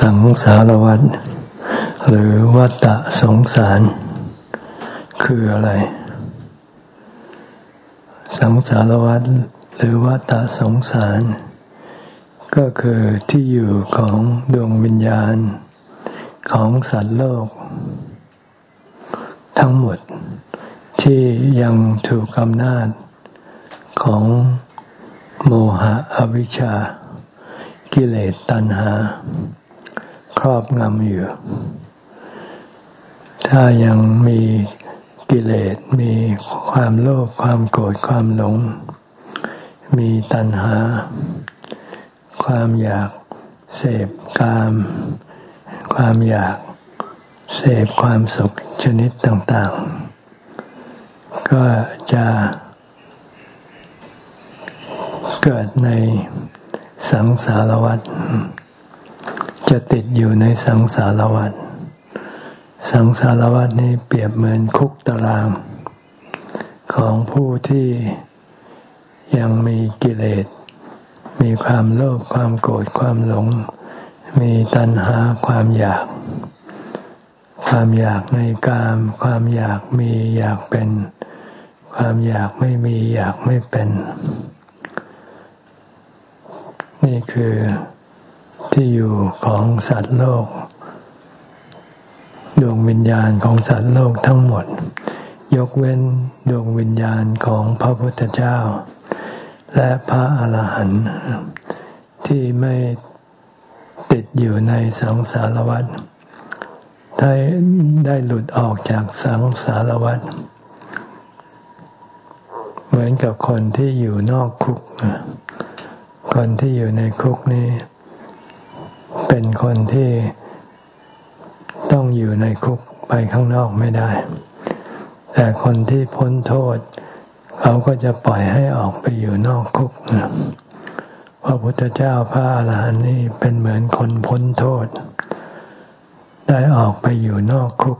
สังสารวัฏหรือวัฏสงสาร คืออะไร สังสารวัฏหรือวัฏสงสาร ก็คือที่อยู่ของดวงวิญญาณของสัตว์โลก ทั้งหมดที่ยังถูกอำนาจของโมหะอวิชชา กิเลสตัณหา ครอบงำอยู่ ถ้ายังมีกิเลสมีความโลภความโกรธความหลง มีตัณหา ความอยากเสพกาม ความอยากเสพความสุขชนิดต่าง ๆ ก็จะเกิดในสังสารวัฏ จะติดอยู่ในสังสารวัฏสังสารวัฏนี้เปรียบเหมือนคุกตาราง ของผู้ที่ยังมีกิเลส มีความโลภความโกรธความหลง มีตัณหาความอยาก ความอยากในกาม ความอยากมีอยากเป็น ความอยากไม่มีอยากไม่เป็น นี่คือ ที่อยู่ของสัตว์โลก ดวงวิญญาณของสัตว์โลกทั้งหมด ยกเว้นดวงวิญญาณของพระพุทธเจ้า และพระอาหารหันต์ที่ไม่ติดอยู่ในสังสารวัฏได้ได้หลุดออกจากสังสารวัฏเหมือนกับคนที่อยู่นอกคุก คนที่อยู่ในคุกนี้ เป็นคนที่ต้องอยู่ในคุกไปข้างนอกไม่ได้ แต่คนที่พ้นโทษ เขาก็จะปล่อยให้ออกไปอยู่นอกคุกพระพุทธเจ้าพระอาหารหันต์นี่เป็นเหมือนคนพ้นโทษ ได้ออกไปอยู่นอกคุก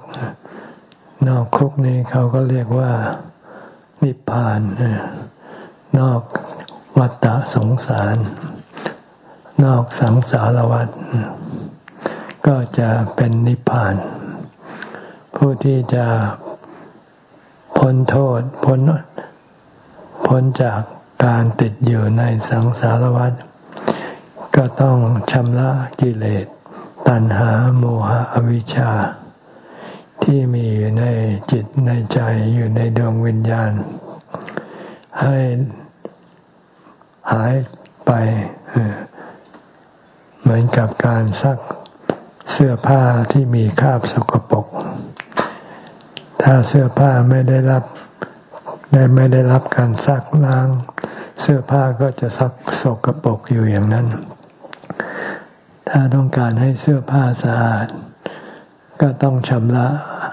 นอกคุกนี่เขาก็เรียกว่านิพพานนอกวัฏฏะสงสาร นอกสังสารวัฏก็จะเป็นนิพพาน ผู้ที่จะพ้นโทษพ้นพ้นจากการติดอยู่ในสังสารวัฏก็ต้องชำระกิเลส ตัณหาโมหะอวิชชา ที่มีอยู่ในจิตในใจอยู่ในดวงวิญญาณ ให้หายไปเห มือนกับการซักเสื้อผ้าที่มีคราบสกปรก ถ้าเสื้อผ้าไม่ได้รับได้ไม่ได้รับการซักล้าง เสื้อผ้าก็จะซักสกปรกอยู่อย่างนั้น ถ้าต้องการให้เสื้อผ้าสะอาด ก็ต้องชำระ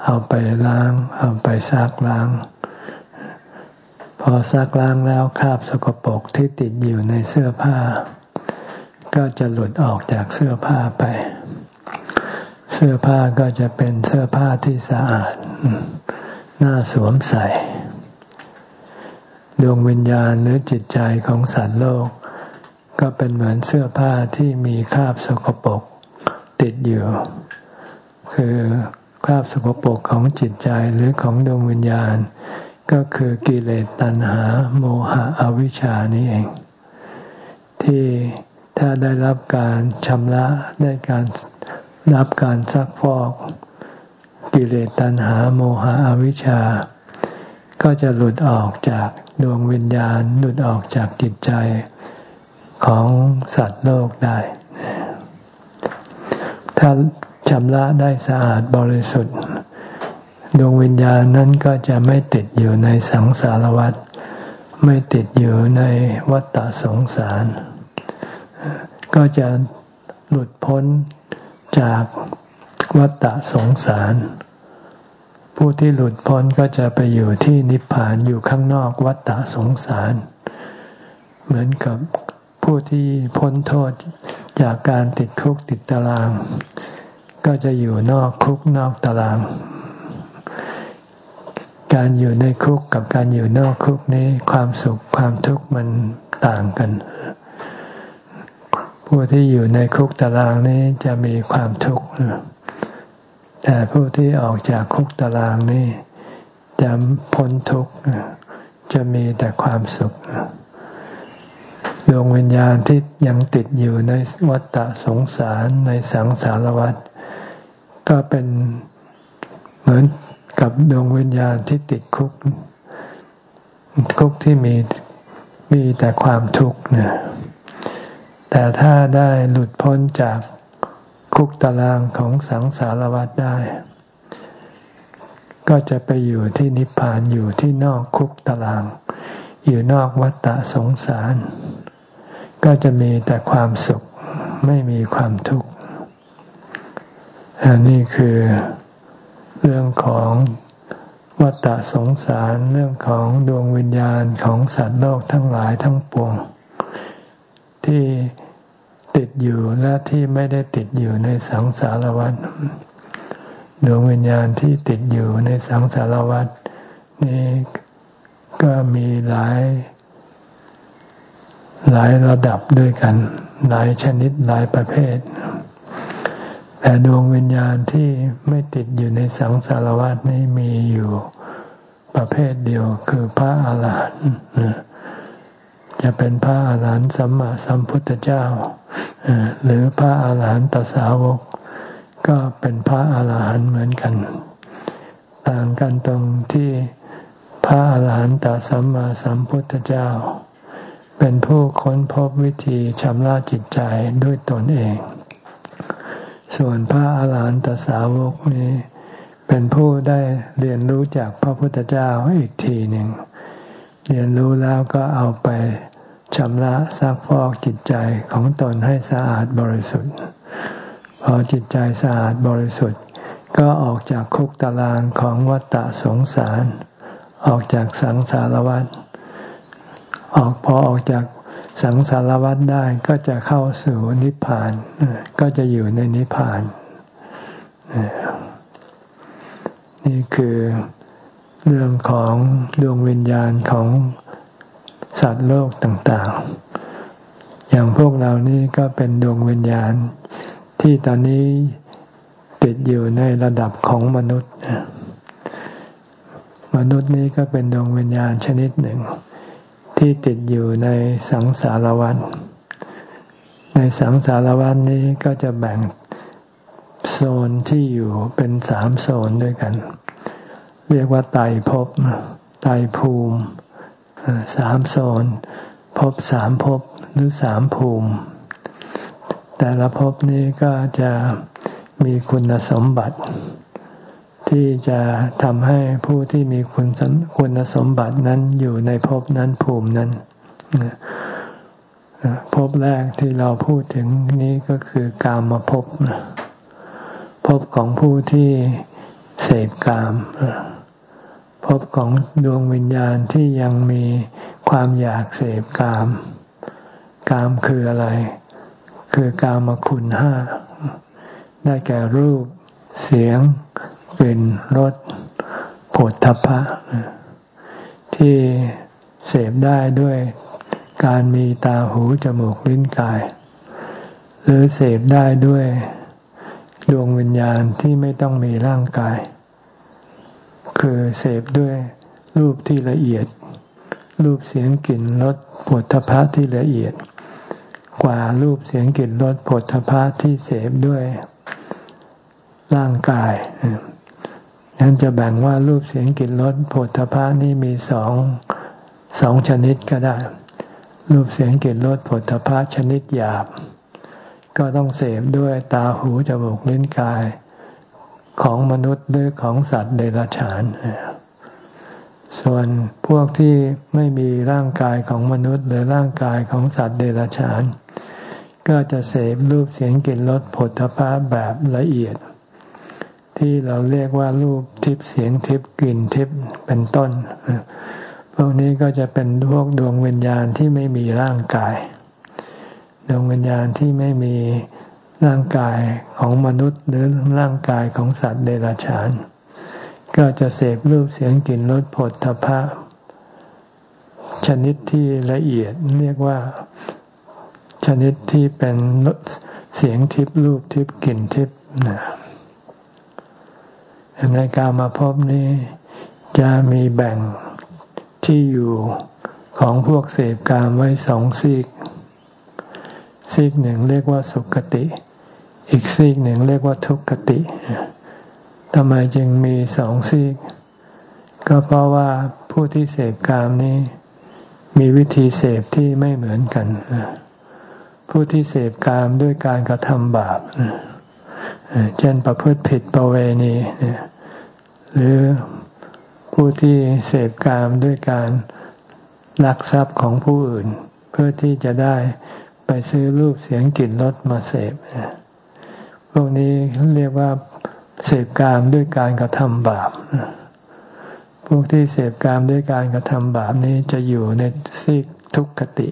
เอาไปล้าง เอาไปซักล้าง พอซักล้างแล้วคราบสกปรกที่ติดอยู่ในเสื้อผ้า ก็จะหลุดออกจากเสื้อผ้าไป เสื้อผ้าก็จะเป็นเสื้อผ้าที่สะอาด น่าสวมใส่ ดวงวิญญาณหรือจิตใจของสัตว์โลก ก็เป็นเหมือนเสื้อผ้าที่มีคราบสกปรกติดอยู่ คือคราบสกปรกของจิตใจหรือของดวงวิญญาณ ก็คือกิเลสตัณหา โมหะอวิชชานี่เอง ที่ ถ้าได้รับการชำระได้การรับการซักฟอก กิเลสตัณหาโมหะอวิชชา ก็จะหลุดออกจากดวงวิญญาณหลุดออกจากจิตใจของสัตว์โลกได้ ถ้าชำระได้สะอาดบริสุทธิ์ ดวงวิญญาณนั้นก็จะไม่ติดอยู่ในสังสารวัฏไม่ติดอยู่ในวัฏฏสงสาร ก็จะหลุดพ้นจากวัฏฏะสงสาร ผู้ที่หลุดพ้นก็จะไปอยู่ที่นิพพานอยู่ข้างนอกวัฏฏะสงสาร เหมือนกับผู้ที่พ้นโทษจากการติดคุกติดตาราง ก็จะอยู่นอกคุกนอกตาราง การอยู่ในคุกกับการอยู่นอกคุกนี้ความสุขความทุกข์มันต่างกัน ผู้ที่อยู่ในคุกตารางนี้จะมีความทุกข์แต่ผู้ที่ออกจากคุกตารางนี้จะพ้นทุกข์จะมีแต่ความสุขดวงวิญญาณที่ยังติดอยู่ในวัฏฏะสงสารในสังสารวัฏก็เป็นเหมือนกับดวงวิญญาณที่ติดคุก คุกที่มีมีแต่ความทุกข์เนี่ย แต่ถ้าได้หลุดพ้นจากคุกตารางของสังสารวัฏได้ ก็จะไปอยู่ที่นิพพานอยู่ที่นอกคุกตาราง อยู่นอกวัฏฏะสงสาร ก็จะมีแต่ความสุขไม่มีความทุกข์อันนี้คือเรื่องของวัฏสงสารเรื่องของดวงวิญญาณของสัตว์โลกทั้งหลายทั้งปวง ที่ติดอยู่และที่ไม่ได้ติดอยู่ในสังสารวัฏดวงวิญญาณที่ติดอยู่ในสังสารวัฏนี่ก็มีหลาย หลายระดับด้วยกัน หลายชนิดหลายประเภท แต่ดวงวิญญาณที่ไม่ติดอยู่ในสังสารวัฏนี้มีอยู่ประเภทเดียวคือพระอาหารหันต์ จะเป็นพระอาหารหันต์สัมมาสัมพุทธเจ้า หรือพระอาหารหันตสาวก ก็เป็นพระอาหารหันต์เหมือนกัน ต่างกันตรงที่พระอาหารหันตสัมมาสัมพุทธเจ้า เป็นผู้ค้นพบวิธีชำระจิตใจด้วยตนเอง ส่วนพระอาหารหันตสาวกนี้ เป็นผู้ได้เรียนรู้จากพระพุทธเจ้าอีกทีหนึ่ง เรียนรู้แล้วก็เอาไปชำระซักฟอกจิตใจของตนให้สะอาดบริสุทธิ์ พอจิตใจสะอาดบริสุทธิ์ ก็ออกจากคุกตารางของวัฏฏะสงสาร ออกจากสังสารวัฏออกพอออกจากสังสารวัฏได้ก็จะเข้าสู่นิพพาน ก็จะอยู่ในนิพพาน นี่คือ เรื่องของดวงวิญญาณของสัตว์โลกต่างๆ อย่างพวกเรานี่ก็เป็นดวงวิญญาณ ที่ตอนนี้ติดอยู่ในระดับของมนุษย์ มนุษย์นี้ก็เป็นดวงวิญญาณชนิดหนึ่ง ที่ติดอยู่ในสังสารวัฏ ในสังสารวัฏนี้ก็จะแบ่งโซนที่อยู่เป็นสามโซนด้วยกัน เรียกว่าไตภพไตภูมิสามโซนภพสามภพหรือสามภูมิ แต่ละภพนี้ก็จะมีคุณสมบัติ ที่จะทำให้ผู้ที่มีคุณคุณสมบัตินั้นอยู่ในภพนั้นภูมินั้นภพแรกที่เราพูดถึงนี้ก็คือกามมาภพภพของผู้ที่เสพกาม ภพของดวงวิญญาณที่ยังมีความอยากเสพกาม กามคืออะไร คือกามคุณห้า ได้แก่รูป เสียง กลิ่น รสผลทพะ ที่เสพได้ด้วยการมีตาหูจมูกลิ้นกาย หรือเสพได้ด้วยดวงวิญญาณที่ไม่ต้องมีร่างกาย คือเสพด้วยรูปที่ละเอียด รูปเสียงกลิ่นรสผลทพะที่ละเอียด กว่ารูปเสียงกลิ่นรสผลทพะที่เสพด้วยร่างกายนั้นจะแบ่งว่ารูปเสียงกลิ่นรสผฏฐพะนี่มีสองสองชนิดก็ได้ รูปเสียงกลิ่นรสผฏฐพะชนิดหยาบ ก็ต้องเสพด้วยตาหูจมูกลิ้นกาย ของมนุษย์หรือของสัตว์เดรัจฉาน ส่วนพวกที่ไม่มีร่างกายของมนุษย์ หรือร่างกายของสัตว์เดรัจฉาน ก็จะเสพรูปเสียงกลิ่นรสผลพะแบบละเอียด ที่เราเรียกว่ารูปทิพเสียงทิพกลิ่นทิพเป็นต้น พวกนี้ก็จะเป็นพวกดวงวิญญาณที่ไม่มีร่างกาย ดวงวิญญาณที่ไม่มี ร่างกายของมนุษย์หรือร่างกายของสัตว์เดรัจฉาน ก็จะเสพรูปเสียงกลิ่นรสผลทพะ ชนิดที่ละเอียดเรียกว่าชนิดที่เป็นเสียงทิพรูปทิพกลิ่นทิพนะในการมาพบนี้จะมีแบ่งที่อยู่ของพวกเสพกามไว้สองซีก ซีกหนึ่งเรียกว่าสุขติ อีกซีกหนึ่งเรียกว่าทุกขติทำไมจึงมีสองซีก ก็เพราะว่าผู้ที่เสพกามนี้ มีวิธีเสพที่ไม่เหมือนกัน ผู้ที่เสพกามด้วยการกระทำบาปเช่นประพฤติผิดประเวณีหรือผู้ที่เสพกามด้วยการลักทรัพย์ของผู้อื่น เพื่อที่จะได้ไปซื้อรูปเสียงกลิ่นรสมาเสพ พวกนี้เรียกว่าเสพกามด้วยการกระทำบาป พวกที่เสพกามด้วยการกระทำบาปนี้จะอยู่ในซีกทุกขติ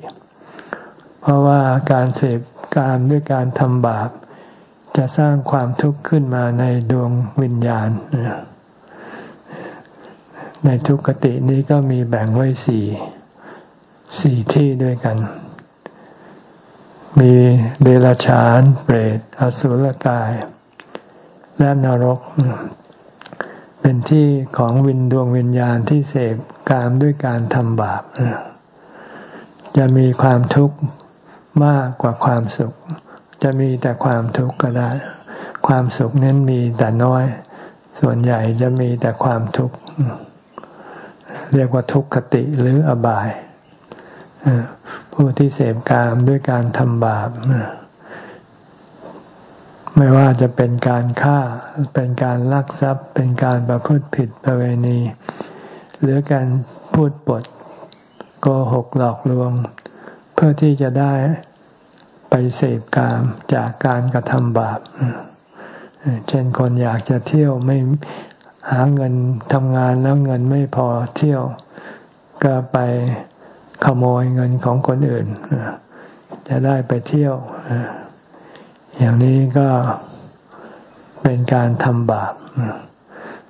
เพราะว่าการเสพกามด้วยการทำบาป จะสร้างความทุกข์ขึ้นมาในดวงวิญญาณ ในทุกขตินี้ก็มีแบ่งไว้สี่สี่ที่ด้วยกัน มีเดรัจฉานเปรตอสุรกาย และนรก เป็นที่ของวินดวงวิญญาณที่เสพกามด้วยการทำบาป จะมีความทุกข์มากกว่าความสุข จะมีแต่ความทุกข์ก็ได้ ความสุขนั้นมีแต่น้อย ส่วนใหญ่จะมีแต่ความทุกข์ เรียกว่าทุกขติหรืออบาย ผู้ที่เสพกามด้วยการทำบาปไม่ว่าจะเป็นการฆ่า เป็นการลักทรัพย์ เป็นการประพฤติผิดประเวณี หรือการพูดปดโกหกหลอกลวง เพื่อที่จะได้ไปเสพกามจากการกระทำบาป เช่นคนอยากจะเที่ยวไม่หาเงินทำงานแล้วเงินไม่พอเที่ยว ก็ไป ขโมยเงินของคนอื่น จะได้ไปเที่ยว อย่างนี้ก็เป็นการทำบาป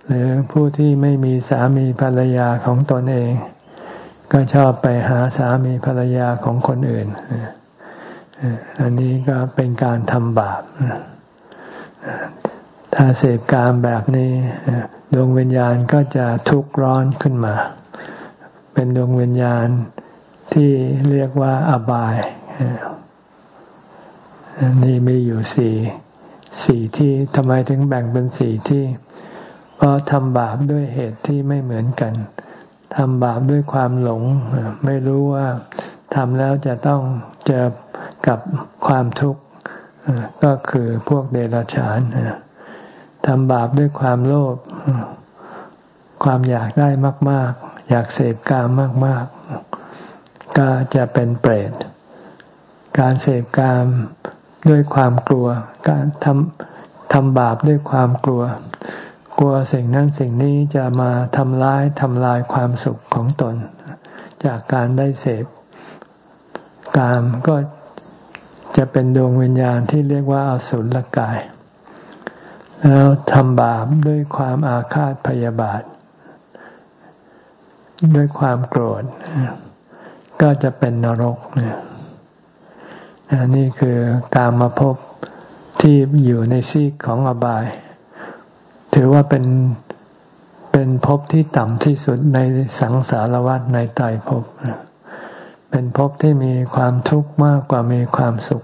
หรือผู้ที่ไม่มีสามีภรรยาของตนเอง ก็ชอบไปหาสามีภรรยาของคนอื่น อันนี้ก็เป็นการทำบาป ถ้าเสพกามแบบนี้ดวงวิญญาณก็จะทุกข์ร้อนขึ้นมา เป็นดวงวิญญาณ ที่เรียกว่าอบายนี่มีอยู่สี่สี่ที่ทำไมถึงแบ่งเป็นสี่ที่ เพราะทำบาปด้วยเหตุที่ไม่เหมือนกันทำบาปด้วยความหลง ไม่รู้ว่าทำแล้วจะต้องเจอกับความทุกข์ก็คือพวกเดรัจฉานทำบาปด้วยความโลภความอยากได้มาก ๆ อยากเสพกามมาก ๆ ก็จะเป็นเปรต การเสพกามด้วยความกลัว การทำทำบาปด้วยความกลัว กลัวสิ่งนั้นสิ่งนี้จะมาทำร้ายทำลายความสุขของตน จากการได้เสพกามก็จะเป็นดวงวิญญาณที่เรียกว่าอสุรกาย แล้วทำบาปด้วยความอาฆาตพยาบาท ด้วยความโกรธ ก็จะเป็นนรกเนี่ยนี่คือการมาพบที่อยู่ในซีกของอบาย ถือว่าเป็นเป็นภพที่ต่ำที่สุดในสังสารวัฏในไตรภพเป็นภพที่มีความทุกข์มากกว่ามีความสุข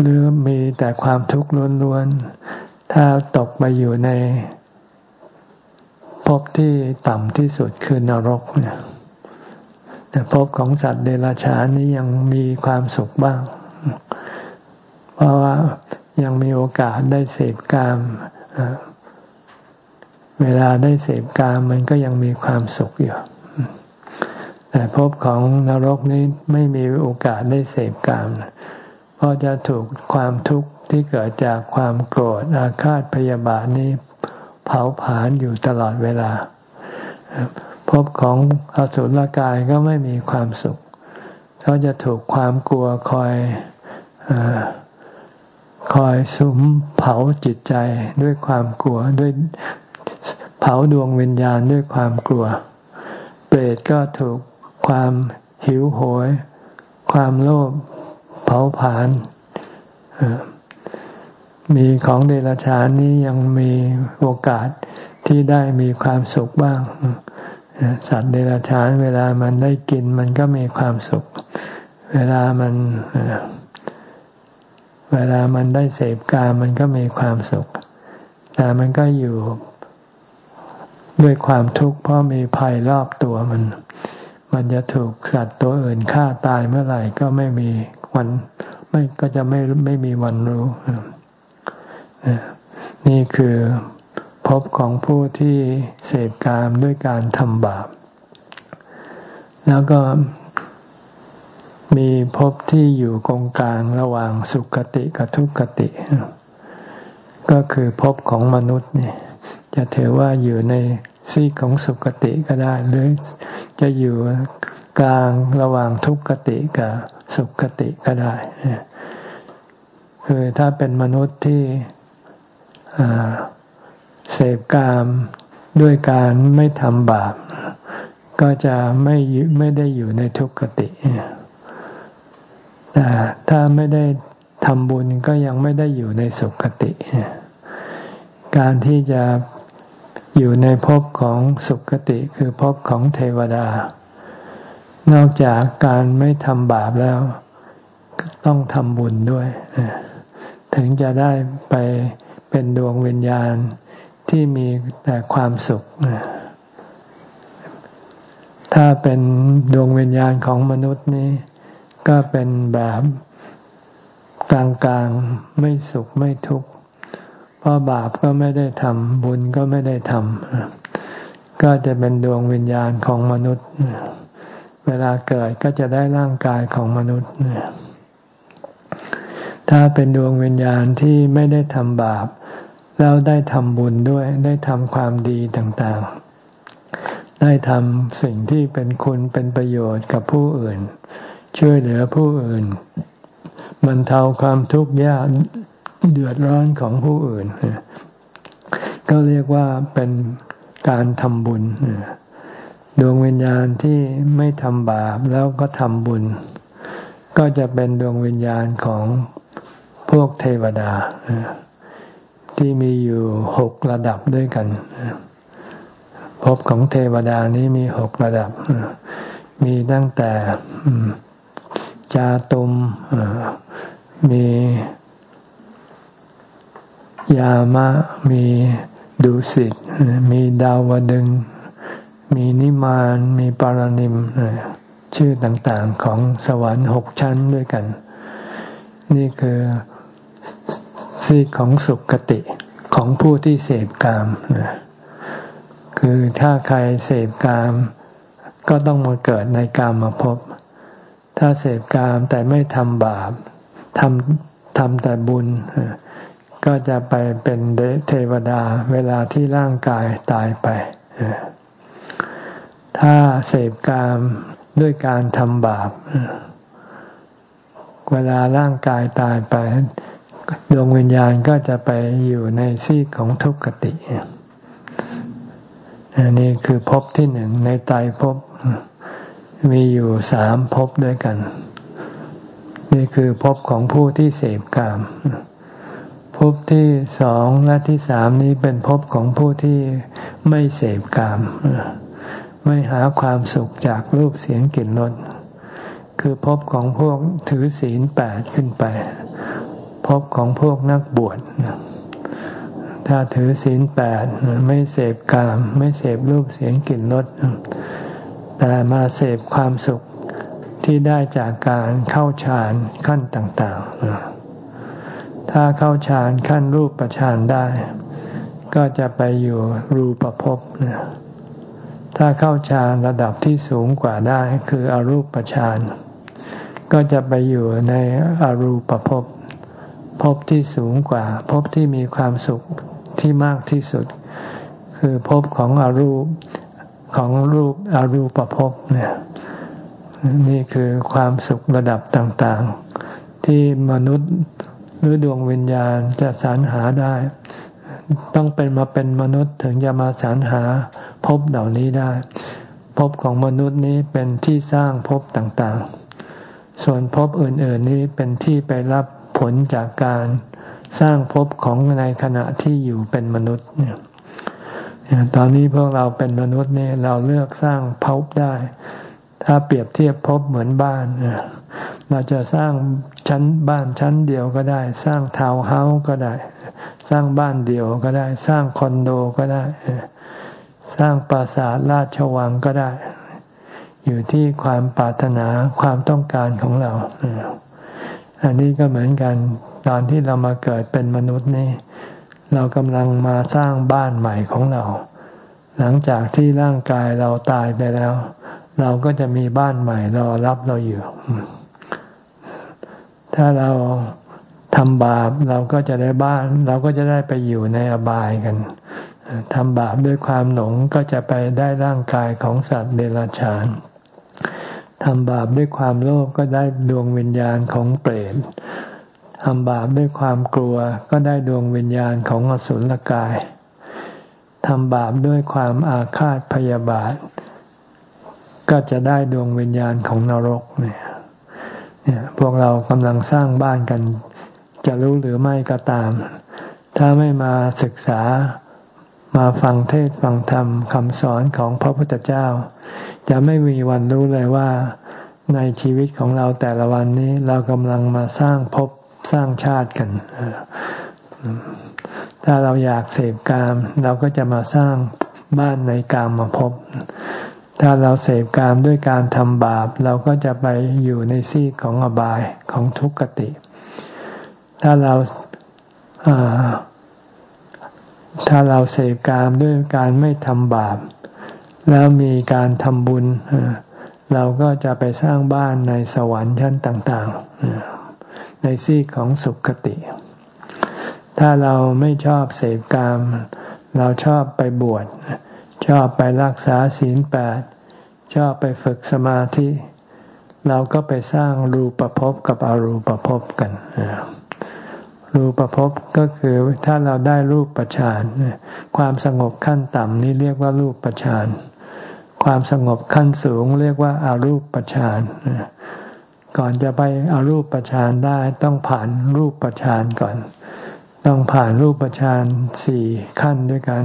หรือมีแต่ความทุกข์ล้วนๆ ถ้าตกไปอยู่ในภพที่ต่ำที่สุดคือนรกเนี่ย แต่ภพของสัตว์เดรัจฉานนี้ยังมีความสุขบ้าง เพราะว่ายังมีโอกาสได้เสพกาม เวลาได้เสพกามมันก็ยังมีความสุขอยู่ แต่ภพของนรกนี้ไม่มีโอกาสได้เสพกาม เพราะจะถูกความทุกข์ที่เกิดจากความโกรธอาฆาตพยาบาทนี้เผาผลาญอยู่ตลอดเวลา ภพของอสุรกายก็ไม่มีความสุข เขาจะถูกความกลัวคอยอคอยสุมเผาจิตใจด้วยความกลัวด้วยเผาดวงวิญญาณด้วยความกลัว เปรตก็ถูกความหิวโหย ความโลภเผาผลาญมีของเดรัจฉานนี้ยังมีโอกาสที่ได้มีความสุขบ้าง สัตว์เดรัจฉานเวลามันได้กินมันก็มีความสุข เวลามันเวลามันได้เสพกามันก็มีความสุข แต่มันก็อยู่ด้วยความทุกข์เพราะมีภัยรอบตัวมัน มันจะถูกสัตว์ตัวอื่นฆ่าตายเมื่อไหร่ก็ไม่มีวัน ไม่ก็จะไม่ไม่มีวันรู้ นี่คือ พบของผู้ที่เสพกามด้วยการทำบาป แล้วก็มีภพที่อยู่กงกลางระหว่างสุขติกับทุกขติ ก็คือภพของมนุษย์เนี่ยจะถือว่าอยู่ในซีกของสุขติก็ได้ หรือจะอยู่กลางระหว่างทุกขติกับสุขติก็ได้ คือถ้าเป็นมนุษย์ที่ เสพกามด้วยการไม่ทำบาป ก็จะไม่ไม่ได้อยู่ในทุกขติแต่ถ้าไม่ได้ทำบุญก็ยังไม่ได้อยู่ในสุขติ การที่จะอยู่ในภพของสุขติคือภพของเทวดา นอกจากการไม่ทำบาปแล้ว ต้องทำบุญด้วย ถึงจะได้ไปเป็นดวงวิญญาณ ที่มีแต่ความสุข ถ้าเป็นดวงวิญญาณของมนุษย์นี้ ก็เป็นแบบกลางๆไม่สุขไม่ทุกข์ เพราะบาปก็ไม่ได้ทำบุญก็ไม่ได้ทำก็จะเป็นดวงวิญญาณของมนุษย์ เวลาเกิดก็จะได้ร่างกายของมนุษย์ ถ้าเป็นดวงวิญญาณที่ไม่ได้ทำบาป แล้วได้ทำบุญด้วย ได้ทำความดีต่างๆ ได้ทำสิ่งที่เป็นคุณเป็นประโยชน์กับผู้อื่น ช่วยเหลือผู้อื่นบรรเทาความทุกข์ยากเดือดร้อนของผู้อื่น ก็เรียกว่าเป็นการทำบุญดวงวิญญาณที่ไม่ทำบาปแล้วก็ทำบุญ ก็จะเป็นดวงวิญญาณของพวกเทวดา ที่มีอยู่หกระดับด้วยกันภพของเทวดานี้มีหกระดับ มีตั้งแต่จาตุมมียามะ มีดุสิต มีดาวดึง มีนิมาน มีปารณิม ชื่อต่างๆของสวรรค์หกชั้นด้วยกัน นี่คือ ซีกของสุขติของผู้ที่เสพกามคือถ้าใครเสพกาม ก็ต้องมาเกิดในกามมาพบ ถ้าเสพกามแต่ไม่ทำบาปทำทำแต่บุญ ก็จะไปเป็นเทวดาเวลาที่ร่างกายตายไป ถ้าเสพกามด้วยการทำบาป เวลาร่างกายตายไป ดวงวิญญาณก็จะไปอยู่ในซีกของทุกขติอันนี้คือภพที่หนึ่งในไตภพมีอยู่สามภพด้วยกัน นี่คือภพของผู้ที่เสพกามภพที่สองและที่สามนี้เป็นภพของผู้ที่ไม่เสพกาม ไม่หาความสุขจากรูปเสียงกลิ่นรสคือภพของพวกถือศีลแปดขึ้นไป พบของพวกนักบวชถ้าถือศีลแปดไม่เสพกาม ไม่เสพรูปเสียงกลิ่นรสแต่มาเสพความสุขที่ได้จากการเข้าฌานขั้นต่าง ๆ ถ้าเข้าฌานขั้นรูปประฌานได้ ก็จะไปอยู่รูปภพถ้าเข้าฌานระดับที่สูงกว่าได้คืออรูปฌานก็จะไปอยู่ในอรูปภพ ภพที่สูงกว่าภพที่มีความสุขที่มากที่สุด คือภพของอรูปของรูปอรูปภพเนี่ยนี่คือความสุขระดับต่างๆ ที่มนุษย์หรือดวงวิญญาณจะสรรหาได้ ต้องเป็นมาเป็นมนุษย์ถึงจะมาสรรหาภพเหล่านี้ได้ภพของมนุษย์นี้เป็นที่สร้างภพต่างๆ ส่วนภพอื่นๆนี้เป็นที่ไปรับ ลจากการสร้างภพของในขณะที่อยู่เป็นมนุษย์เนี่ยตอนนี้พวกเราเป็นมนุษย์เนี่ยเราเลือกสร้างภพได้ ถ้าเปรียบเทียบภพเหมือนบ้านเราจะสร้างชั้นบ้านชั้นเดียวก็ได้ สร้างทาวน์เฮาส์ก็ได้ สร้างบ้านเดี่ยวก็ได้ สร้างคอนโดก็ได้ สร้างปราสาทราชวังก็ได้ อยู่ที่ความปรารถนาความต้องการของเรา อันนี้ก็เหมือนกันตอนที่เรามาเกิดเป็นมนุษย์นี่ เรากำลังมาสร้างบ้านใหม่ของเรา หลังจากที่ร่างกายเราตายไปแล้ว เราก็จะมีบ้านใหม่รอรับเราอยู่ ถ้าเราทำบาปเราก็จะได้บ้าน เราก็จะได้ไปอยู่ในอบายกันทำบาปด้วยความหลงก็จะไปได้ร่างกายของสัตว์เดรัจฉาน ทำบาปด้วยความโลภก็ได้ดวงวิญญาณของเปรตทำบาปด้วยความกลัวก็ได้ดวงวิญญาณของอสุรกาย ทำบาปด้วยความอาฆาตพยาบาท ก็จะได้ดวงวิญญาณของนรกเนี่ยเนี่ยพวกเรากำลังสร้างบ้านกัน จะรู้หรือไม่ก็ตาม ถ้าไม่มาศึกษามาฟังเทศฟังธรรมคำสอนของพระพุทธเจ้า จะไม่มีวันรู้เลยว่า ในชีวิตของเราแต่ละวันนี้เรากำลังมาสร้างภพสร้างชาติกัน ถ้าเราอยากเสพกาม เราก็จะมาสร้างบ้านในกามมาพบ ถ้าเราเสพกามด้วยการทำบาป เราก็จะไปอยู่ในซีกของอบายของทุกขติ ถ้าเราถ้าเราเสพกามด้วยการไม่ทำบาป แล้วมีการทำบุญ เราก็จะไปสร้างบ้านในสวรรค์ชั้นต่าง ๆ ในซีกของสุขติ ถ้าเราไม่ชอบเสพกาม เราชอบไปบวช ชอบไปรักษาศีลแปด ชอบไปฝึกสมาธิ เราก็ไปสร้างรูปภพกับอรูปภพกัน รูปภพก็คือถ้าเราได้รูปประชานความสงบขั้นต่ำนี้เรียกว่ารูปประชาน ความสงบขั้นสูงเรียกว่าอารูปประชานก่อนจะไปอารูปประชานได้ต้องผ่านรูปประชานก่อน ต้องผ่านรูปประชานสี่ขั้นด้วยกัน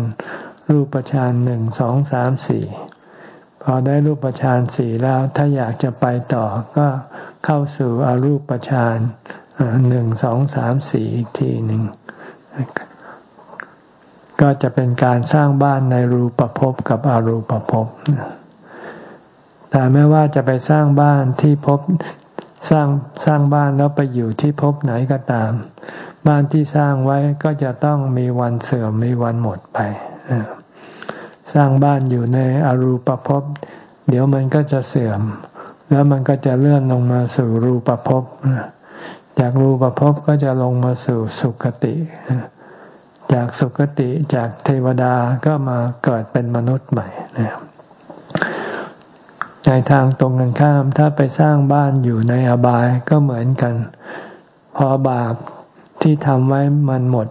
รูปประชานหนึ่งสองสามสี่พอได้รูปประชานสี่แล้วถ้าอยากจะไปต่อก็เข้าสู่อารูปประชานหนึ่งสองสามสี่อีกทีหนึ่ง ก็จะเป็นการสร้างบ้านในรูปภพกับอารูปภพแต่ไม่ว่าจะไปสร้างบ้านที่พบสร้างสร้างบ้านแล้วไปอยู่ที่พบไหนก็ตาม บ้านที่สร้างไว้ก็จะต้องมีวันเสื่อมมีวันหมดไปสร้างบ้านอยู่ในอรูปภพเดี๋ยวมันก็จะเสื่อม แล้วมันก็จะเลื่อนลงมาสู่รูปภพจากรูปภพก็จะลงมาสู่สุคติ จากสุคติจากเทวดาก็มาเกิดเป็นมนุษย์ใหม่นะครับในทางตรงกันข้ามถ้าไปสร้างบ้านอยู่ในอบายก็เหมือนกัน พอบาปที่ทำไว้มันหมด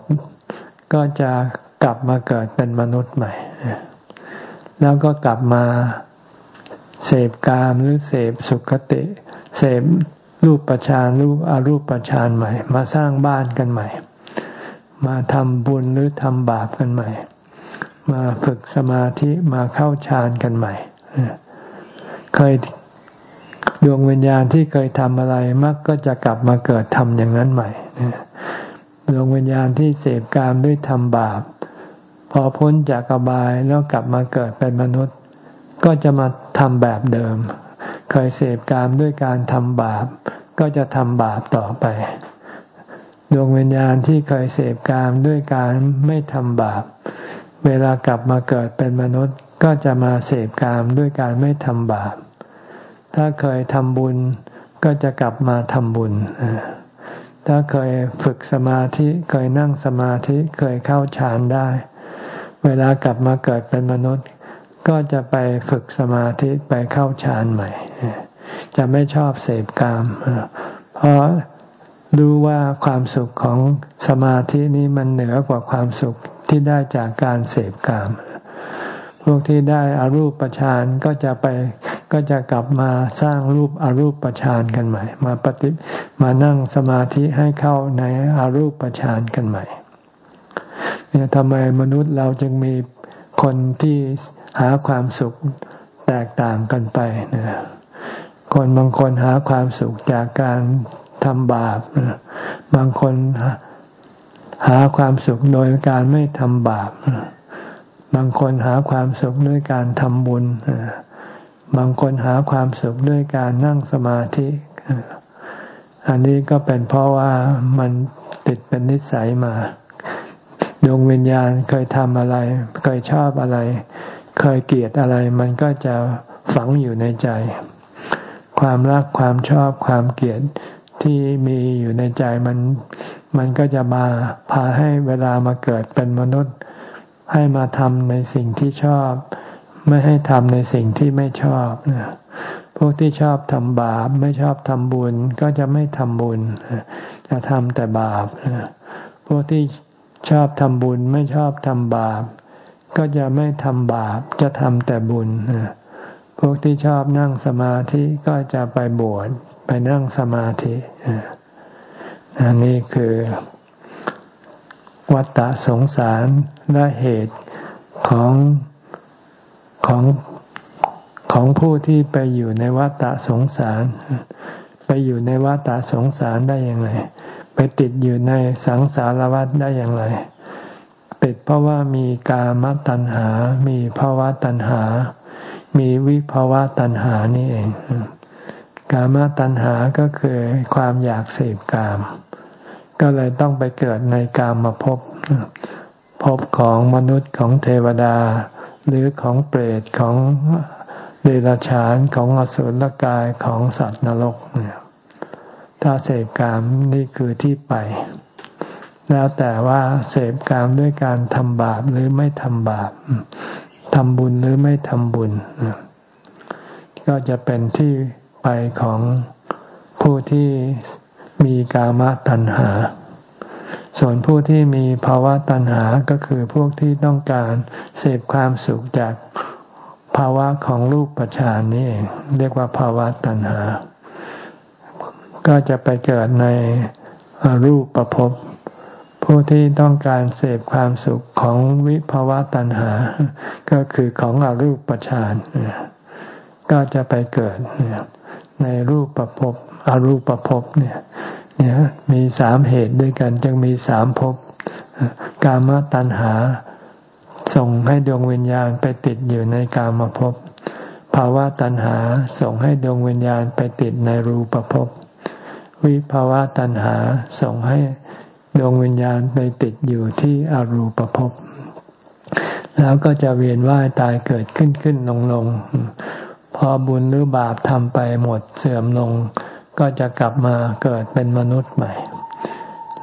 ก็จะกลับมาเกิดเป็นมนุษย์ใหม่ แล้วก็กลับมาเสพกามหรือเสพสุขติ เสพรูปประชานรูปอารูปประชานใหม่ มาสร้างบ้านกันใหม่ มาทำบุญหรือทำบาปกันใหม่ มาฝึกสมาธิมาเข้าฌานกันใหม่ เคยดวงวิญญาณที่เคยทำอะไรมักก็จะกลับมาเกิดทำอย่างนั้นใหม่ดวงวิญญาณที่เสพกามด้วยทำบาป พอพ้นจากอบายแล้วกลับมาเกิดเป็นมนุษย์ ก็จะมาทำแบบเดิม เคยเสพกามด้วยการทำบาป ก็จะทำบาปต่อไป ดวงวิญญาณที่เคยเสพกามด้วยการไม่ทำบาป เวลากลับมาเกิดเป็นมนุษย์ก็จะมาเสพกามด้วยการไม่ทำบาป ถ้าเคยทำบุญก็จะกลับมาทำบุญ ถ้าเคยฝึกสมาธิเคยนั่งสมาธิเคยเข้าฌานได้ เวลากลับมาเกิดเป็นมนุษย์ ก็จะไปฝึกสมาธิไปเข้าฌานใหม่ จะไม่ชอบเสพกาม เพราะ รู้ว่าความสุขของสมาธินี้มันเหนือกว่าความสุขที่ได้จากการเสพกาม พวกที่ได้อารูปฌานก็จะไปก็จะกลับมาสร้างรูปอารูปประชานกันใหม่ มาปฏิมานั่งสมาธิให้เข้าในอารูปประชานกันใหม่ เนี่ยทำไมมนุษย์เราจึงมีคนที่หาความสุขแตกต่างกันไปนะคนบางคนหาความสุขจากการ ทำบาป บางคนหาความสุขโดยการไม่ทำบาป บางคนหาความสุขด้วยการทำบุญ บางคนหาความสุขด้วยการนั่งสมาธิ อันนี้ก็เป็นเพราะว่ามันติดเป็นนิสัยมา ดวงวิญญาณเคยทำอะไร เคยชอบอะไร เคยเกลียดอะไร มันก็จะฝังอยู่ในใจ ความรักความชอบความเกลียด ที่มีอยู่ในใจมันมันก็จะมาพาให้เวลามาเกิดเป็นมนุษย์ ให้มาทำในสิ่งที่ชอบ ไม่ให้ทำในสิ่งที่ไม่ชอบนะพวกที่ชอบทำบาปไม่ชอบทำบุญก็จะไม่ทำบุญ จะทำแต่บาปพวกที่ชอบทำบุญไม่ชอบทำบาป ก็จะไม่ทำบาปจะทำแต่บุญพวกที่ชอบนั่งสมาธิก็จะไปบวช ไปนั่งสมาธิอันนี้คือวัฏฏะสงสารและเหตุของของของผู้ที่ไปอยู่ในวัฏฏะสงสาร ไปอยู่ในวัฏฏะสงสารได้อย่างไร ไปติดอยู่ในสังสารวัฏได้อย่างไร ติดเพราะว่ามีกามตัณหา มีภาวะตัณหา มีวิภาวะตัณหานี่เอง กามตัณหาก็คือความอยากเสพกาม ก็เลยต้องไปเกิดในกามมาพบพบของมนุษย์ของเทวดา หรือของเปรตของเดรัจฉานของอสุรกายของสัตว์นรกเนี่ยถ้าเสพกามนี่คือที่ไป แล้วแต่ว่าเสพกามด้วยการทำบาปหรือไม่ทำบาปทำบุญหรือไม่ทำบุญ ก็จะเป็นที่ ไปของผู้ที่มีกามตัณหา ส่วนผู้ที่มีภาวะตัณหาก็คือพวกที่ต้องการเสพความสุขจากภาวะของรูปปัจจานนี้เองเรียกว่าภาวะตัณหา ก็จะไปเกิดในรูปประพบผู้ที่ต้องการเสพความสุขของวิภาวะตัณหา ก็คือของอรูปฌานก็จะไปเกิด ในรูปประพบอรูปประพบเนี่ยเนี่ยมีสามเหตุด้วยกัน จึงมีสามภพกามตัณหา ส่งให้ดวงวิญญาณไปติดอยู่ในกามภพภาวะตัณหาส่งให้ดวงวิญญาณไปติดในรูปภพวิภาวะตัณหาส่งให้ดวงวิญญาณไปติดอยู่ที่อรูปภพแล้วก็จะเวียนว่ายตายเกิดขึ้นขึ้นลงลง พอบุญหรือบาปทำไปหมดเสื่อมลง ก็จะกลับมาเกิดเป็นมนุษย์ใหม่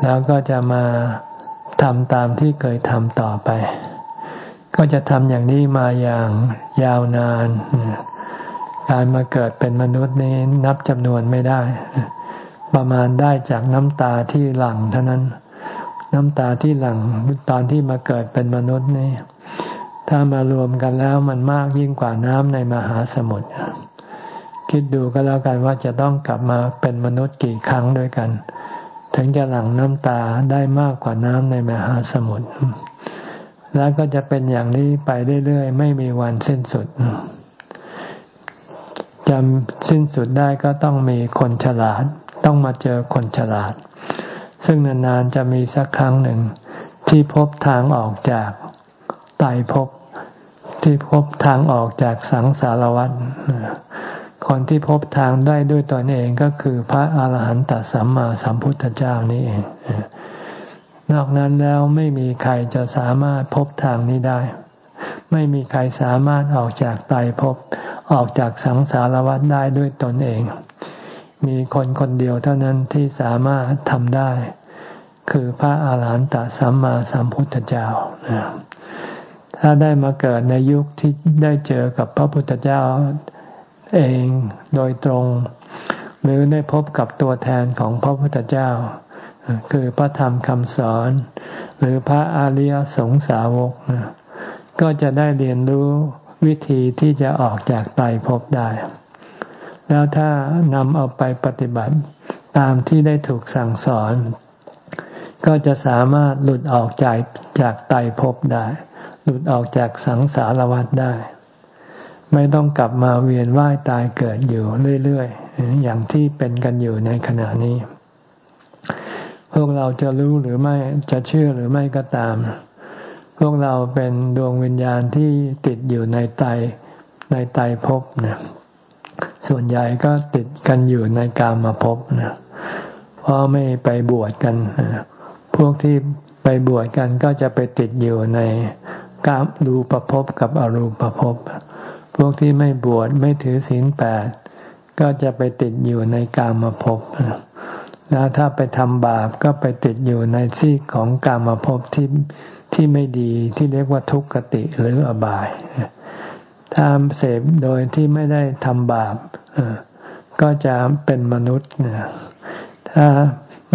แล้วก็จะมาทำตามที่เคยทำต่อไป ก็จะทำอย่างนี้มาอย่างยาวนาน การมาเกิดเป็นมนุษย์นี้นับจำนวนไม่ได้ ประมาณได้จากน้ำตาที่หลั่งเท่านั้น น้ำตาที่หลั่งตอนที่มาเกิดเป็นมนุษย์นี่ ถ้ามารวมกันแล้วมันมากยิ่งกว่าน้ำในมหาสมุทรคิดดูก็แล้วกันว่าจะต้องกลับมาเป็นมนุษย์กี่ครั้งด้วยกัน ถึงจะหลั่งน้ำตาได้มากกว่าน้ำในมหาสมุทรแล้วก็จะเป็นอย่างนี้ไปเรื่อยๆ ไม่มีวันสิ้นสุดจะสิ้นสุดได้ก็ต้องมีคนฉลาด ต้องมาเจอคนฉลาด ซึ่งนานๆจะมีสักครั้งหนึ่ง ที่พบทางออกจากไตายภพ ที่พบทางออกจากสังสารวัฏคนที่พบทางได้ด้วยตนเองก็คือพระอาหารหันตสัมมาสัมพุทธเจ้านี่เอง นอกนั้นแล้วไม่มีใครจะสามารถพบทางนี้ได้ ไม่มีใครสามารถออกจากตายภพออกจากสังสารวัฏได้ด้วยตนเอง มีคนคนเดียวเท่านั้นที่สามารถทำได้ คือพระอาหารหันตสัมมาสัมพุทธเจ้า ถ้าได้มาเกิดในยุคที่ได้เจอกับพระพุทธเจ้าเองโดยตรง หรือได้พบกับตัวแทนของพระพุทธเจ้า คือพระธรรมคำสอน หรือพระอริยสงสาวก ก็จะได้เรียนรู้วิธีที่จะออกจากไตภพได้ แล้วถ้านำเอาไปปฏิบัติตามที่ได้ถูกสั่งสอน ก็จะสามารถหลุดออกจากจากไตภพได้ หลุดออกจากสังสารวัฏได้ ไม่ต้องกลับมาเวียนว่ายตายเกิดอยู่เรื่อยๆ อย่างที่เป็นกันอยู่ในขณะนี้ พวกเราจะรู้หรือไม่จะเชื่อหรือไม่ก็ตาม พวกเราเป็นดวงวิญญาณที่ติดอยู่ในไตในไตภพเนี่ยส่วนใหญ่ก็ติดกันอยู่ในกามภพนะเพราะไม่ไปบวชกัน พวกที่ไปบวชกันก็จะไปติดอยู่ใน กามรูปภพกับอรูปภพพวกที่ไม่บวชไม่ถือศีลแปดก็จะไปติดอยู่ในกามภพแล้วถ้าไปทำบาปก็ไปติดอยู่ในซีกของกามภพที่ที่ไม่ดีที่เรียกว่าทุกขติหรืออบายถ้าเสพโดยที่ไม่ได้ทำบาปก็จะเป็นมนุษย์ถ้า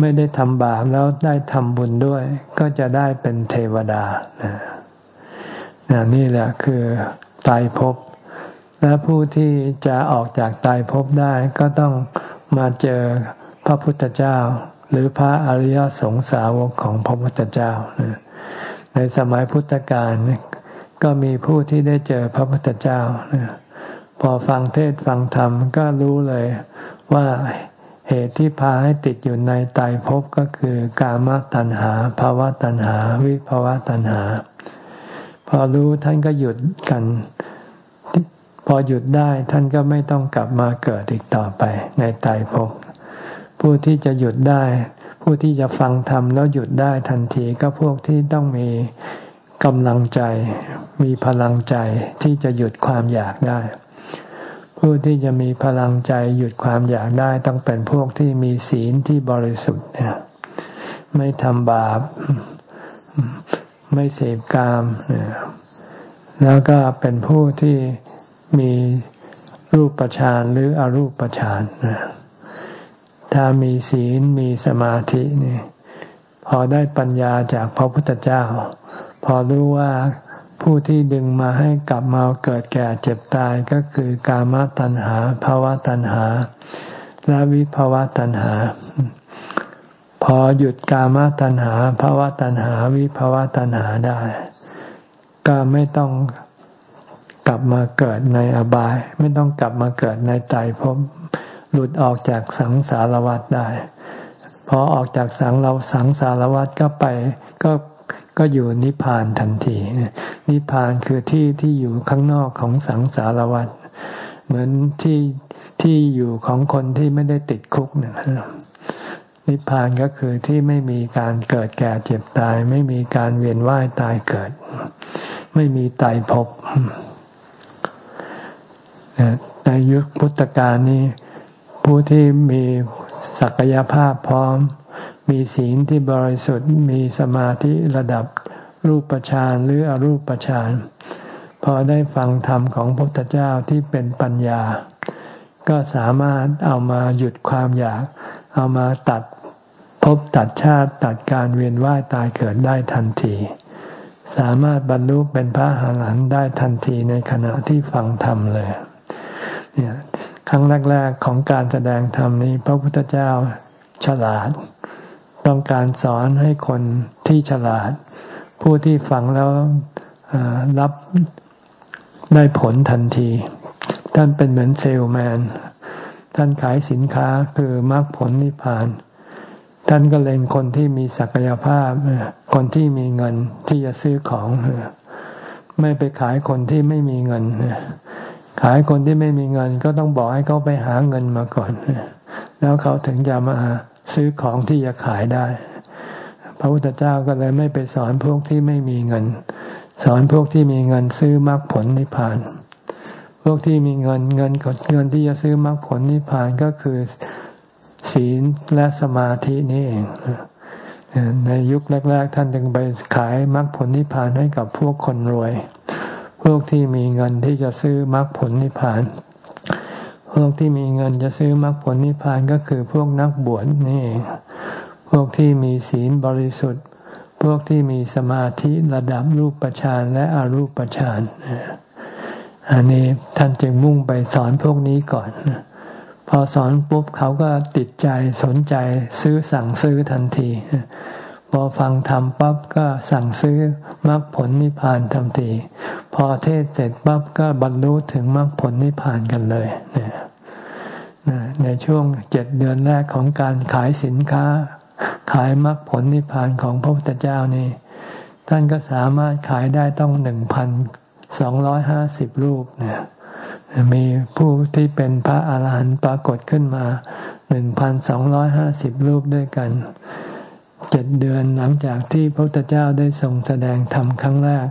ไม่ได้ทำบาปแล้วได้ทำบุญด้วย ก็จะได้เป็นเทวดานี่ นี่แหละคือตายภพและผู้ที่จะออกจากตายภพได้ก็ต้องมาเจอพระพุทธเจ้า หรือพระอริยสงสาวกของพระพุทธเจ้า ในสมัยพุทธกาลก็มีผู้ที่ได้เจอพระพุทธเจ้า พอฟังเทศฟังธรรมก็รู้เลยว่าเหตุที่พาให้ติดอยู่ในตายภพก็คือกามตัณหาภาวะตัณหา วิภาวะตัณหา พอรู้ท่านก็หยุดกัน พอหยุดได้ท่านก็ไม่ต้องกลับมาเกิดอีกต่อไปในตายภพผู้ที่จะหยุดได้ ผู้ที่จะฟังธรรมแล้วหยุดได้ทันทีก็พวกที่ต้องมีกำลังใจ มีพลังใจที่จะหยุดความอยากได้ ผู้ที่จะมีพลังใจหยุดความอยากได้ต้องเป็นพวกที่มีศีลที่บริสุทธิ์ไม่ทำบาป ไม่เสพกาม แล้วก็เป็นผู้ที่มีรูปฌานหรืออรูปฌานถ้ามีศีลมีสมาธินี่พอได้ปัญญาจากพระพุทธเจ้า พอรู้ว่าผู้ที่ดึงมาให้กลับมาเกิดแก่เจ็บตายก็คือกามตัณหาภาวะตัณหา และวิภาวะตัณหา พอหยุดกามตัณหาภาวะตัณหาวิภาวะตัณหาได้ ก็ไม่ต้องกลับมาเกิดในอบาย ไม่ต้องกลับมาเกิดในใจพบหลุดออกจากสังสารวัฏได้ พอออกจากสังเราสังสารวัฏก็ไปก็ก็อยู่นิพพานทันที นิพพานคือที่ที่อยู่ข้างนอกของสังสารวัฏเหมือนที่ที่อยู่ของคนที่ไม่ได้ติดคุกเนี่ย นิพพานก็คือที่ไม่มีการเกิดแก่เจ็บตาย ไม่มีการเวียนว่ายตายเกิด ไม่มีตายภพในยุคพุทธกาลนี้ ผู้ที่มีศักยภาพพร้อม มีศีลที่บริสุทธิ์มีสมาธิระดับรูปฌานหรืออรูปฌานพอได้ฟังธรรมของพระพุทธเจ้าที่เป็นปัญญา ก็สามารถเอามาหยุดความอยาก เอามาตัด พบตัดชาติตัดการเวียนว่ายตายเกิดได้ทันที สามารถบรรลุเป็นพระอรหันต์ได้ทันทีในขณะที่ฟังธรรมเลยเนี่ยครั้งแรกๆของการแสดงธรรมนี้ พระพุทธเจ้าฉลาด ต้องการสอนให้คนที่ฉลาด ผู้ที่ฟังแล้วรับได้ผลทันที ท่านเป็นเหมือนเซลแมน ท่านขายสินค้าคือมรรคผลนิพพาน ท่านก็เล็งคนที่มีศักยภาพ คนที่มีเงินที่จะซื้อของ ไม่ไปขายคนที่ไม่มีเงิน ขายคนที่ไม่มีเงิน ก็ต้องบอกให้เขาไปหาเงินมาก่อน แล้วเขาถึงจะมาซื้อของที่จะขายได้ พระพุทธเจ้าก็เลยไม่ไปสอนพวกที่ไม่มีเงิน สอนพวกที่มีเงินซื้อมรรคผลนิพพาน พวกที่มีเงินเงินเงินที่จะซื้อมรรคผลนิพพานก็คือ ศีลและสมาธินี่เองในยุคแรก ๆ ท่านจึงไปขายมรรคผลนิพพานให้กับพวกคนรวย พวกที่มีเงินที่จะซื้อมรรคผลนิพพาน พวกที่มีเงินจะซื้อมรรคผลนิพพานก็คือพวกนักบวชนี่เอง พวกที่มีศีลบริสุทธิ์ พวกที่มีสมาธิระดับรูปฌานและอรูปฌาน อันนี้ท่านจึงมุ่งไปสอนพวกนี้ก่อน พอสอนปุ๊บเขาก็ติดใจสนใจซื้อสั่งซื้อทันที พอฟังธรรมปั๊บก็สั่งซื้อมรรคผลนิพพานทันที พอเทศเสร็จปั๊บก็บรรลุถึงมรรคผลนิพพานกันเลยในช่วงเจ็ดเดือนแรกของการขายสินค้า ขายมรรคผลนิพพานของพระพุทธเจ้านี่ท่านก็สามารถขายได้ต้องหนึ่งพันสองร้อยห้าสิบรูปเนี่ย มีผู้ที่เป็นพระอาหารหันต์ปรากฏขึ้นมาหนึ่งพันสองร้อยห้าสิบรูปด้วยกันเจ็ดเดือนหลังจากที่พระพุทธเจ้าได้ทรงแสดงธรรมครั้งแรก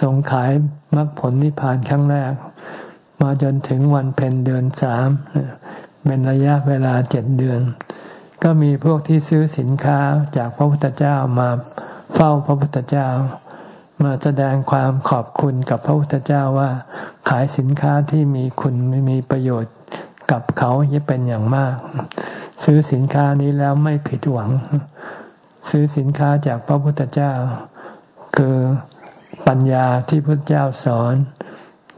ทรงขายมรรคผลนิพพานครั้งแรก มาจนถึงวันเพ็ญเดือนสามเป็นระยะเวลาเจ็ดเดือน ก็มีพวกที่ซื้อสินค้าจากพระพุทธเจ้ามาเฝ้าพระพุทธเจ้า มาแสดงความขอบคุณกับพระพุทธเจ้าว่า ขายสินค้าที่มีคุณมีประโยชน์กับเขาจะเป็นอย่างมาก ซื้อสินค้านี้แล้วไม่ผิดหวัง ซื้อสินค้าจากพระพุทธเจ้า คือปัญญาที่พระเจ้าสอน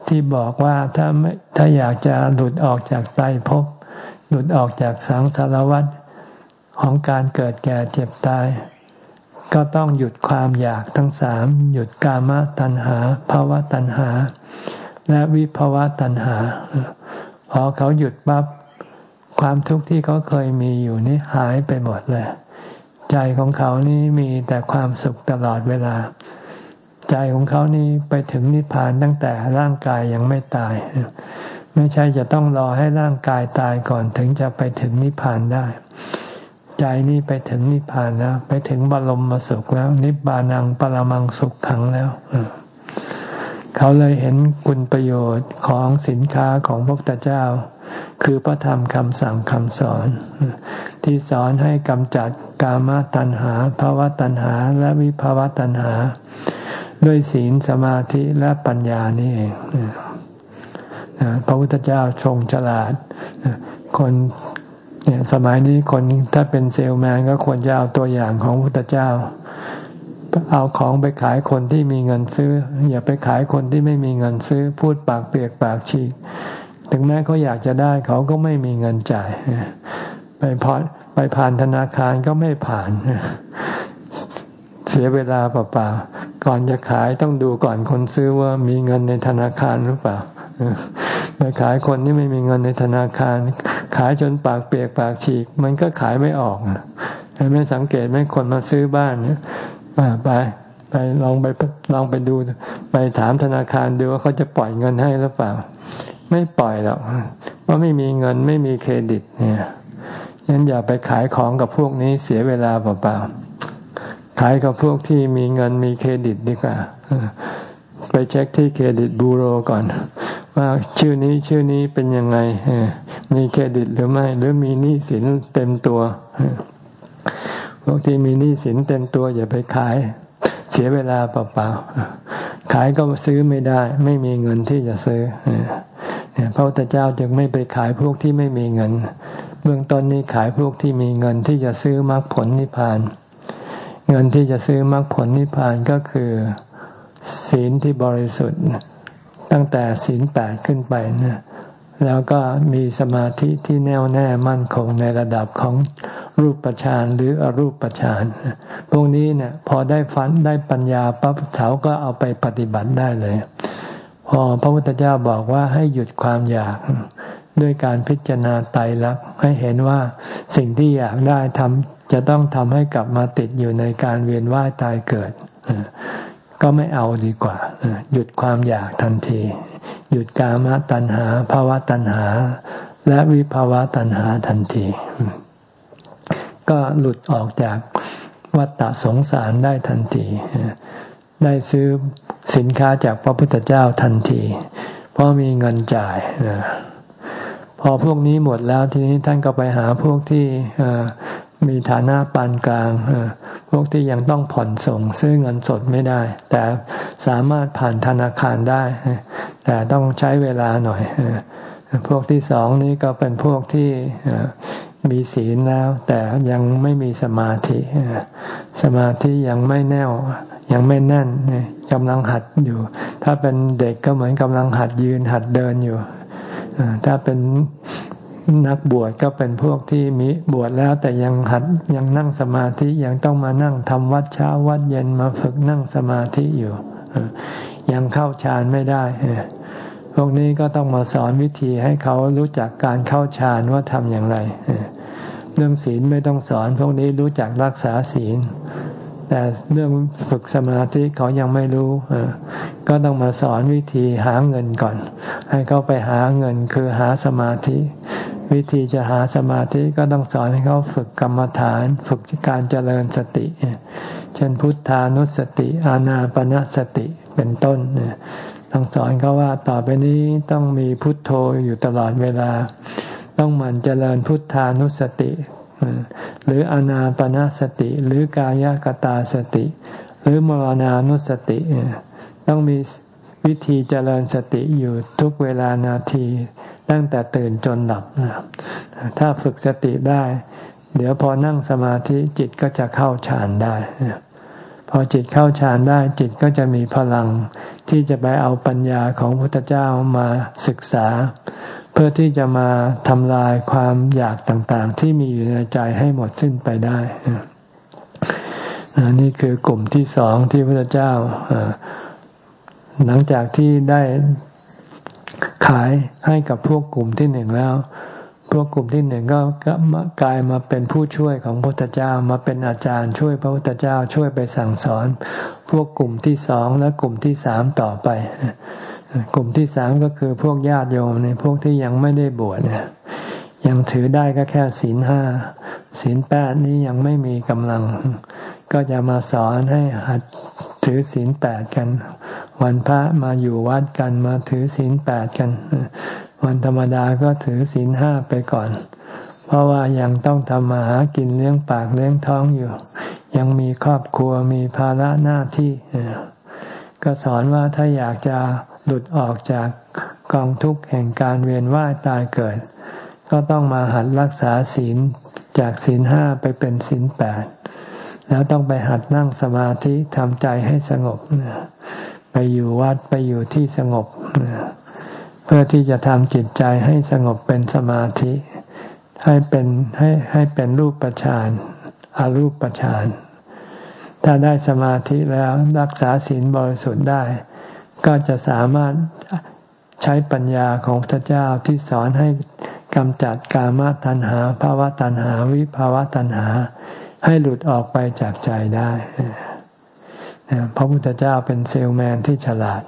ที่บอกว่าถ้าไม่ถ้าอยากจะหลุดออกจากใจภพหลุดออกจากสังสารวัฏของการเกิดแก่เจ็บตาย ก็ต้องหยุดความอยากทั้งสามหยุดกามตัณหาภาวะตัณหา และวิภาวะตัณหา พอเขาหยุดปั๊บความทุกข์ที่เขาเคยมีอยู่นี่หายไปหมดเลย ใจของเขานี่มีแต่ความสุขตลอดเวลา ใจของเขานี่ไปถึงนิพพานตั้งแต่ร่างกายยังไม่ตาย ไม่ใช่จะต้องรอให้ร่างกายตายก่อนถึงจะไปถึงนิพพานได้ ใจนี่ไปถึงนิพพานแล้ว ไปถึงบรมมสุขแล้ว นิบานังปรมังสุขขังแล้วเขาเลยเห็นคุณประโยชน์ของสินค้าของพระพุทธเจ้า คือพระธรรมคำสั่งคำสอน ที่สอนให้กำจัดกามตัณหาภาวะตัณหาและวิภาวะตัณหา ด้วยศีลสมาธิและปัญญานี่เองพระพุทธเจ้าทรงฉลาดคน เนี่ยสมัยนี้คนถ้าเป็นเซลแมนก็ควรจะเอาตัวอย่างของพระพุทธเจ้า เอาของไปขายคนที่มีเงินซื้อ อย่าไปขายคนที่ไม่มีเงินซื้อ พูดปากเปียกปากฉีก ถึงแม้เขาอยากจะได้เขาก็ไม่มีเงินจ่าย ไปพอไปผ่านธนาคารก็ไม่ผ่าน เสียเวลาเปล่าๆก่อนจะขายต้องดูก่อนคนซื้อว่ามีเงินในธนาคารหรือเปล่า ไปขายคนที่ไม่มีเงินในธนาคาร ขายจนปากเปียกปากฉีก มันก็ขายไม่ออกไม่สังเกตไม่คนมาซื้อบ้านเนี่ยไปไปลองไปลองไปดูไปถามธนาคารดูว่าเขาจะปล่อยเงินให้หรือเปล่า ไม่ปล่อยหรอกว่าไม่มีเงินไม่มีเครดิตเนี่ยงั้นอย่าไปขายของกับพวกนี้เสียเวลาเปล่าๆขายกับพวกที่มีเงินมีเครดิตดีกว่าไปเช็คที่เครดิตบูโรก่อน ว่าชื่อนี้ชื่อนี้เป็นยังไงมีเครดิตหรือไม่ หรือมีหนี้สินเต็มตัวพวกที่มีหนี้สินเต็มตัวอย่าไปขาย เสียเวลาเปล่าๆขายก็ซื้อไม่ได้ ไม่มีเงินที่จะซื้อพระพุทธเจ้าจึงไม่ไปขายพวกที่ไม่มีเงิน เบื้องต้นนี้ขายพวกที่มีเงินที่จะซื้อมรรคผลนิพพาน เงินที่จะซื้อมรรคผลนิพพานก็คือ ศีลที่บริสุทธิ์ ตั้งแต่ศีลแปดขึ้นไปนะแล้วก็มีสมาธิที่แน่วแน่มั่นคงในระดับของรูปปัจานหรืออรูปปัจานพวกนี้เนี่ยพอได้ฟันได้ปัญญาปั๊บเขาก็เอาไปปฏิบัติได้เลย พอพระพุทธเจ้าบอกว่าให้หยุดความอยากด้วยการพิจารณาไตรลักษณ์ให้เห็นว่าสิ่งที่อยากได้ทำจะต้องทำให้กลับมาติดอยู่ในการเวียนว่ายตายเกิด ก็ไม่เอาดีกว่า หยุดความอยากทันที หยุดกามตัณหาภาวะตัณหา และวิภาวะตัณหาทันที ก็หลุดออกจากวัฏฏะสงสารได้ทันที ได้ซื้อสินค้าจากพระพุทธเจ้าทันที เพราะมีเงินจ่ายพอพวกนี้หมดแล้วทีนี้ท่านก็ไปหาพวกที่มีฐานะปานกลาง พวกที่ยังต้องผ่อนส่งซื้อเงินสดไม่ได้ แต่สามารถผ่านธนาคารได้ แต่ต้องใช้เวลาหน่อย พวกที่สองนี้ก็เป็นพวกที่มีศีลแล้ว แต่ยังไม่มีสมาธิ สมาธิยังไม่แน่วยังไม่แน่นกำลังหัดอยู่ ถ้าเป็นเด็กก็เหมือนกำลังหัดยืนหัดเดินอยู่ถ้าเป็น นักบวชก็เป็นพวกที่มีบวชแล้วแต่ยังหัดยังนั่งสมาธิยังต้องมานั่งทำวัดเช้าวัดเย็นมาฝึกนั่งสมาธิอยู่ยังเข้าฌานไม่ได้พวกนี้ก็ต้องมาสอนวิธีให้เขารู้จักการเข้าฌานว่าทำอย่างไรเรื่องศีลไม่ต้องสอน พวกนี้รู้จักรักษาศีล แต่เรื่องฝึกสมาธิเขายังไม่รู้ก็ต้องมาสอนวิธีหาเงินก่อน ให้เขาไปหาเงินคือหาสมาธิ วิธีจะหาสมาธิก็ต้องสอนให้เขาฝึกกรรมฐาน ฝึกการเจริญสติ เช่นพุทธานุสติ อานาปณสติเป็นต้นต้องสอนเขาว่าต่อไปนี้ต้องมีพุทโธอยู่ตลอดเวลา ต้องหมั่นเจริญพุทธานุสติ หรืออานาปนาสติ หรือกายกตาสติ หรือมรณานุสติ ต้องมีวิธีเจริญสติอยู่ทุกเวลานาที ตั้งแต่ตื่นจนหลับ ถ้าฝึกสติได้ เดี๋ยวพอนั่งสมาธิจิตก็จะเข้าฌานได้ พอจิตเข้าฌานได้จิตก็จะมีพลังที่จะไปเอาปัญญาของพระพุทธเจ้ามาศึกษา เพื่อที่จะมาทำลายความอยากต่างๆ ที่มีอยู่ในใจให้หมดสิ้นไปได้นี่คือกลุ่มที่สองที่พระพุทธเจ้า หลังจากที่ได้ ขายให้กับพวกกลุ่มที่หนึ่งแล้ว พวกกลุ่มที่หนึ่งก็กลายมาเป็นผู้ช่วยของพระพุทธเจ้ามาเป็นอาจารย์ช่วยพระพุทธเจ้าช่วยไปสั่งสอน พวกกลุ่มที่สองและกลุ่มที่สามต่อไป กลุ่มที่สามก็คือพวกญาติโยมในพวกที่ยังไม่ได้บวชเนี่ยยังถือได้ก็แค่ศีลห้าศีลแปดนี้ยังไม่มีกำลัง ก็จะมาสอนให้หัดถือศีลแปดกัน วันพระมาอยู่วัดกันมาถือศีลแปดกัน วันธรรมดาก็ถือศีลห้าไปก่อน เพราะว่ายังต้องทำมาหากินเลี้ยงปากเลี้ยงท้องอยู่ ยังมีครอบครัวมีภาระหน้าที่ก็สอนว่าถ้าอยากจะหลุดออกจากกองทุกข์แห่งการเวียนว่ายตายเกิด ก็ต้องมาหัดรักษาศีลจากศีลห้าไปเป็นศีลแปดแล้วต้องไปหัดนั่งสมาธิทำใจให้สงบ ไปอยู่วัดไปอยู่ที่สงบ เพื่อที่จะทำจิตใจให้สงบเป็นสมาธิ ให้เป็นให้ให้เป็นรูปประชานอารูปประชานถ้าได้สมาธิแล้วรักษาศีลบริสุทธิ์ได้ ก็จะสามารถใช้ปัญญาของพระเจ้าที่สอนให้กำจัดกามตัณหาภาวะตัณหา วิภาวะตัณหา ให้หลุดออกไปจากใจได้ พระพุทธเจ้าเป็นเซลแมนที่ฉลาด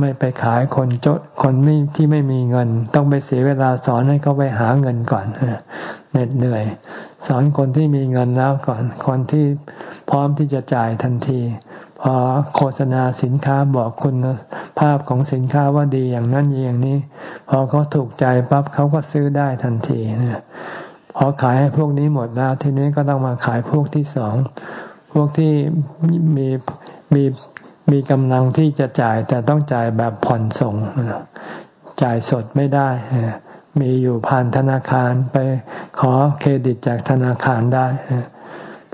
ไม่ไปขายคนจดคนไม่ที่ไม่มีเงิน ต้องไปเสียเวลาสอนให้เขาไปหาเงินก่อนเหน็ดเหนื่อย สอนคนที่มีเงินแล้วก่อน คนที่พร้อมที่จะจ่ายทันที พอโฆษณาสินค้าบอกคุณภาพของสินค้าว่าดีอย่างนั้นอย่างนี้ พอเขาถูกใจปั๊บเขาก็ซื้อได้ทันทีนะพอขายให้พวกนี้หมดแล้วทีนี้ก็ต้องมาขายพวกที่สอง พวกที่มีมีมีกำลังที่จะจ่ายแต่ต้องจ่ายแบบผ่อนส่ง จ่ายสดไม่ได้ มีอยู่ผ่านธนาคารไปขอเครดิตจากธนาคารได้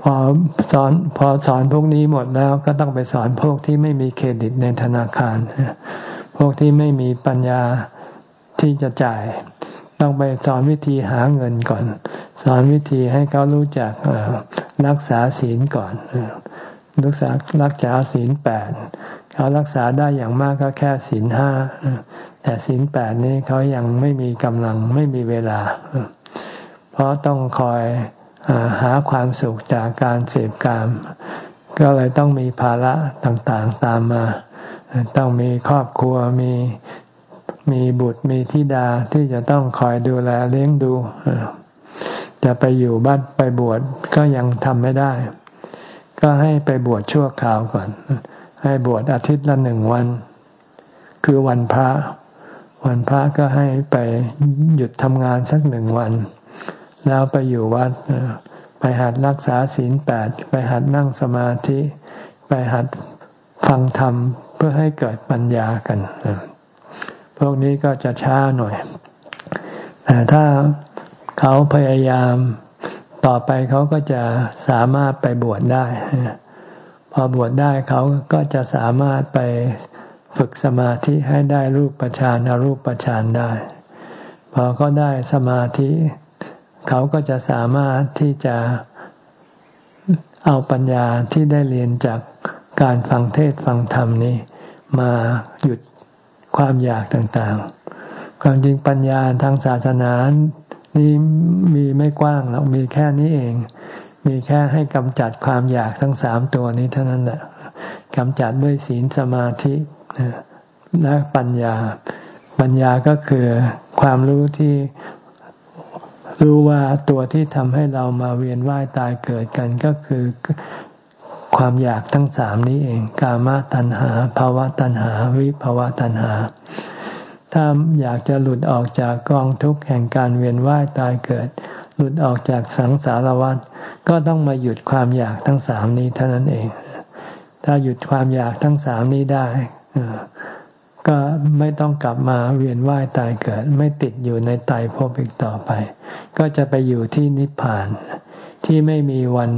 พอสอนพอสอนพวกนี้หมดแล้วก็ต้องไปสอนพวกที่ไม่มีเครดิตในธนาคาร พวกที่ไม่มีปัญญาที่จะจ่าย ต้องไปสอนวิธีหาเงินก่อน สอนวิธีให้เขารู้จักรักษาศีลก่อนรักษารักษาศีลแปดเขารักษาได้อย่างมากก็แค่ศีลห้าแต่ศีลแปดนี้เขายังไม่มีกำลังไม่มีเวลา เพราะต้องคอยหาความสุขจากการเสพกาม ก็เลยต้องมีภาระต่างๆตามมา ต้องมีครอบครัวมีมีบุตรมีธิดาที่จะต้องคอยดูแลเลี้ยงดู จะไปอยู่บ้านไปบวชก็ยังทำไม่ได้ ก็ให้ไปบวชชั่วคราวก่อน ให้บวชอาทิตย์ละหนึ่งวัน คือวันพระ วันพระก็ให้ไปหยุดทำงานสักหนึ่งวัน แล้วไปอยู่วัด ไปหัดรักษาศีลแปด ไปหัดนั่งสมาธิ ไปหัดฟังธรรมเพื่อให้เกิดปัญญากัน พวกนี้ก็จะช้าหน่อย แต่ถ้า เขาพยายามต่อไปเขาก็จะสามารถไปบวชได้ พอบวชได้เขาก็จะสามารถไปฝึกสมาธิให้ได้รูปฌานอรูปฌานได้ พอเขาได้สมาธิ เขาก็จะสามารถที่จะเอาปัญญาที่ได้เรียนจากการฟังเทศฟังธรรมนี้ มาหยุดความอยากต่างๆ ความจริงปัญญาทางศาสนา นี่มีไม่กว้างหรอกมีแค่นี้เอง มีแค่ให้กำจัดความอยากทั้งสามตัวนี้เท่านั้นแหละกำจัดด้วยศีลสมาธิและปัญญา ปัญญาก็คือความรู้ที่รู้ว่าตัวที่ทำให้เรามาเวียนว่ายตายเกิดกันก็คือความอยากทั้งสามนี้เอง กามตัณหาภาวะตัณหา วิภาวะตัณหา ถ้าอยากจะหลุดออกจากกองทุกข์แห่งการเวียนว่ายตายเกิด หลุดออกจากสังสารวัฏก็ต้องมาหยุดความอยากทั้งสามนี้เท่านั้นเอง ถ้าหยุดความอยากทั้งสามนี้ได้ก็ไม่ต้องกลับมาเวียนว่ายตายเกิด ไม่ติดอยู่ในไตภพอีกต่อไป ก็จะไปอยู่ที่นิพพาน ที่ไม่มีวัน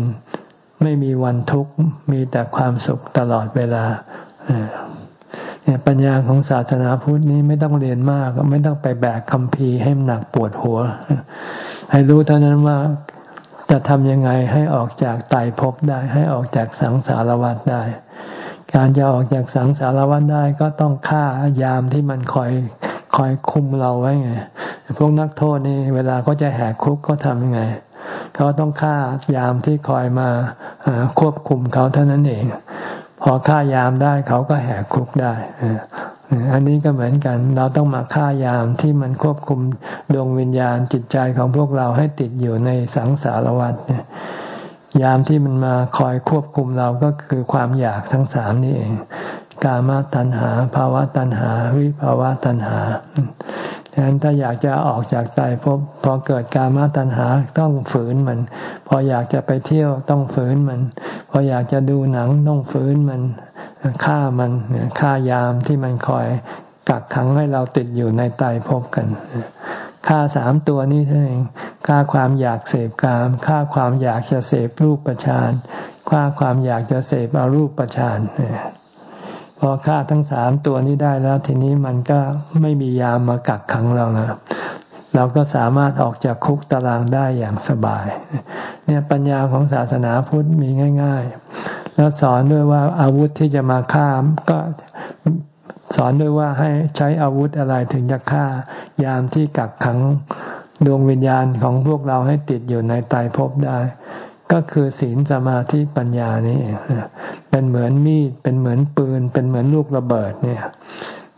ไม่มีวันทุกข์ มีแต่ความสุขตลอดเวลา ปัญญาของศาสนาพุทธนี้ไม่ต้องเรียนมาก ไม่ต้องไปแบกคำพีให้หนักปวดหัว ให้รู้เท่านั้นว่าจะทำยังไงให้ออกจากไตภพได้ ให้ออกจากสังสารวัฏได้ การจะออกจากสังสารวัฏได้ก็ต้องฆ่ายามที่มันคอยคอยคุมเราไว้ไงพวกนักโทษนี่เวลาเขาจะแหกคุกเขาทำยังไงเขาต้องฆ่ายามที่คอยมาควบคุมเขาเท่านั้นเอง พอฆ่ายามได้เขาก็แหกคุกได้อันนี้ก็เหมือนกัน เราต้องมาฆ่ายามที่มันควบคุมดวงวิญญาณจิตใจของพวกเราให้ติดอยู่ในสังสารวัฏยามที่มันมาคอยควบคุมเราก็คือความอยากทั้งสามนี่เอง กามตัณหาภาวะตัณหา วิภาวะตัณหาฉะนั้นถ้าอยากจะออกจากใจพบพอเกิดกามาตัณหาต้องฝืนมัน พออยากจะไปเที่ยวต้องฝืนมัน พออยากจะดูหนังต้องฝืนมันฆ่ามันฆ่ายามที่มันคอยกักขังให้เราติดอยู่ในใจพบกันฆ่าสามตัวนี้เท่านั้นเองฆ่าความอยากเสพกามฆ่าความอยากจะเสพรูปประชานฆ่าความอยากจะเสพอารูปประชานพอฆ่าทั้งสามตัวนี้ได้แล้ว ทีนี้มันก็ไม่มียามมากักขังเราแล้ว เราก็สามารถออกจากคุกตารางได้อย่างสบาย เนี่ยปัญญาของศาสนาพุทธมีง่าย ๆ แล้วสอนด้วยว่าอาวุธที่จะมาฆ่าก็สอนด้วยว่าให้ใช้อาวุธอะไรถึงจะฆ่ายามที่กักขังดวงวิญญาณของพวกเราให้ติดอยู่ในตายภพได้ ก็คือศีลสมาธิปัญญานี่เองเป็นเหมือนมีดเป็นเหมือนปืน เป็นเหมือนลูกระเบิดเนี่ย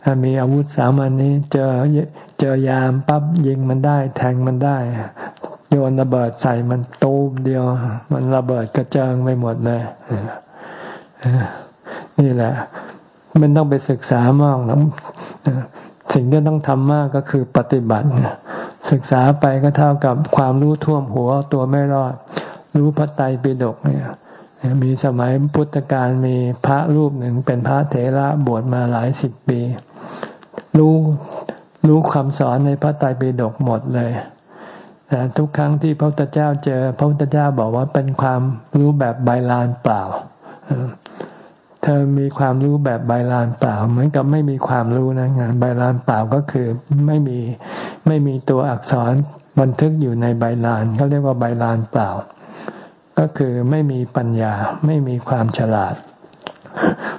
ถ้ามีอาวุธสามัญนี้เจอ เจอยามปั๊บยิงมันได้ แทงมันได้ โยนระเบิดใส่มันตูมเดียว มันระเบิดกระเจิงไปหมดเลยนี่แหละ มันต้องไปศึกษามากนะสิ่งที่ต้องทำมากก็คือปฏิบัติ ศึกษาไปก็เท่ากับความรู้ท่วมหัวตัวไม่รอด รู้พระไตรปิฎกเนี่ยมีสมัยพุทธกาลมีพระรูปหนึ่งเป็นพระเถระบวชมาหลายสิบปี รู้ รู้คำสอนในพระไตรปิฎกหมดเลย แต่ทุกครั้งที่พระพุทธเจ้าเจอ พระพุทธเจ้าบอกว่าเป็นความรู้แบบใบลานเปล่า เธอมีความรู้แบบใบลานเปล่า เหมือนกับไม่มีความรู้นะงานใบลานเปล่าก็คือไม่มีไม่มีตัวอักษรบันทึกอยู่ในใบลานเขาเรียกว่าใบลานเปล่า ก็คือไม่มีปัญญาไม่มีความฉลาด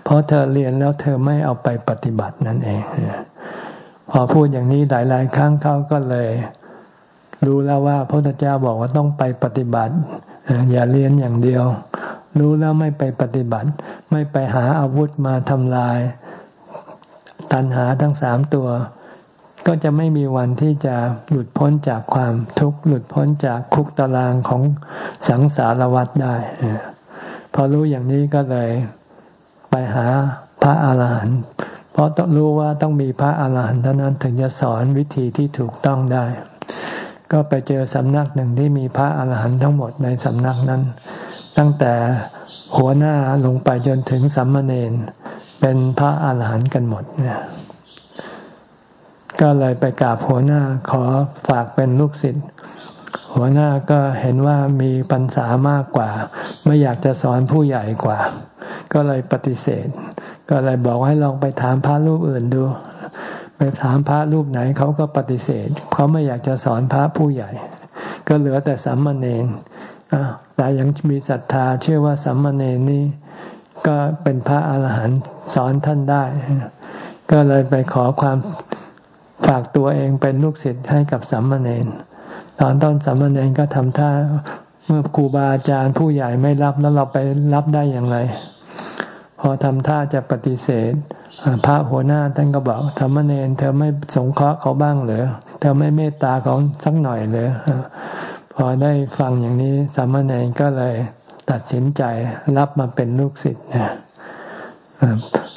เพราะเธอเรียนแล้วเธอไม่เอาไปปฏิบัตินั่นเอง พอพูดอย่างนี้หลายๆครั้งเขาก็เลย รู้แล้วว่าพระพุทธเจ้าบอกว่าต้องไปปฏิบัติ อย่าเรียนอย่างเดียว รู้แล้วไม่ไปปฏิบัติ ไม่ไปหาอาวุธมาทำลาย ตันหาทั้งสามตัว ก็จะไม่มีวันที่จะหลุดพ้นจากความทุกข์หลุดพ้นจากคุกตารางของสังสารวัฏได้พอรู้อย่างนี้ก็เลยไปหาพระอาหารหันต์ เพราะต้องรู้ว่าต้องมีพระอาหารหันต์เท่านั้นถึงจะสอนวิธีที่ถูกต้องได้ ก็ไปเจอสำนักหนึ่งที่มีพระอาหารหันต์ทั้งหมดในสำนักนั้น ตั้งแต่หัวหน้าลงไปจนถึงสัมมาเนนเป็นพระอาหารหันต์กันหมดเนี่ยก็เลยไปกราบหัวหน้าขอฝากเป็นลูกศิษย์หัวหน้าก็เห็นว่ามีปัญษามากกว่า ไม่อยากจะสอนผู้ใหญ่กว่า ก็เลยปฏิเสธ ก็เลยบอกให้ลองไปถามพระรูปอื่นดู ไปถามพระรูปไหนเขาก็ปฏิเสธเขาไม่อยากจะสอนพระผู้ใหญ่ ก็เหลือแต่สัมมาเนนแต่ยังมีศรัทธาเชื่อว่าสัมมาเนนนี้ก็เป็นพระอาหารหันต์สอนท่านได้ ก็เลยไปขอความฝากตัวเองเป็นลูกศิษย์ให้กับสัมมาเนนตอนต้นสัมมาเนนก็ทำท่าเมื่อครูบาอาจารย์ผู้ใหญ่ไม่รับแล้วเราไปรับได้อย่างไร พอทำท่าจะปฏิเสธพระหัวหน้าท่านก็บอกสัมมเนนเธอไม่สงเคราะห์เขาบ้างเหรือเธอไม่เมตตาเขาสักหน่อยเลยพอได้ฟังอย่างนี้สัมมเนนก็เลยตัดสินใจรับมาเป็นลูกศิษย์นะ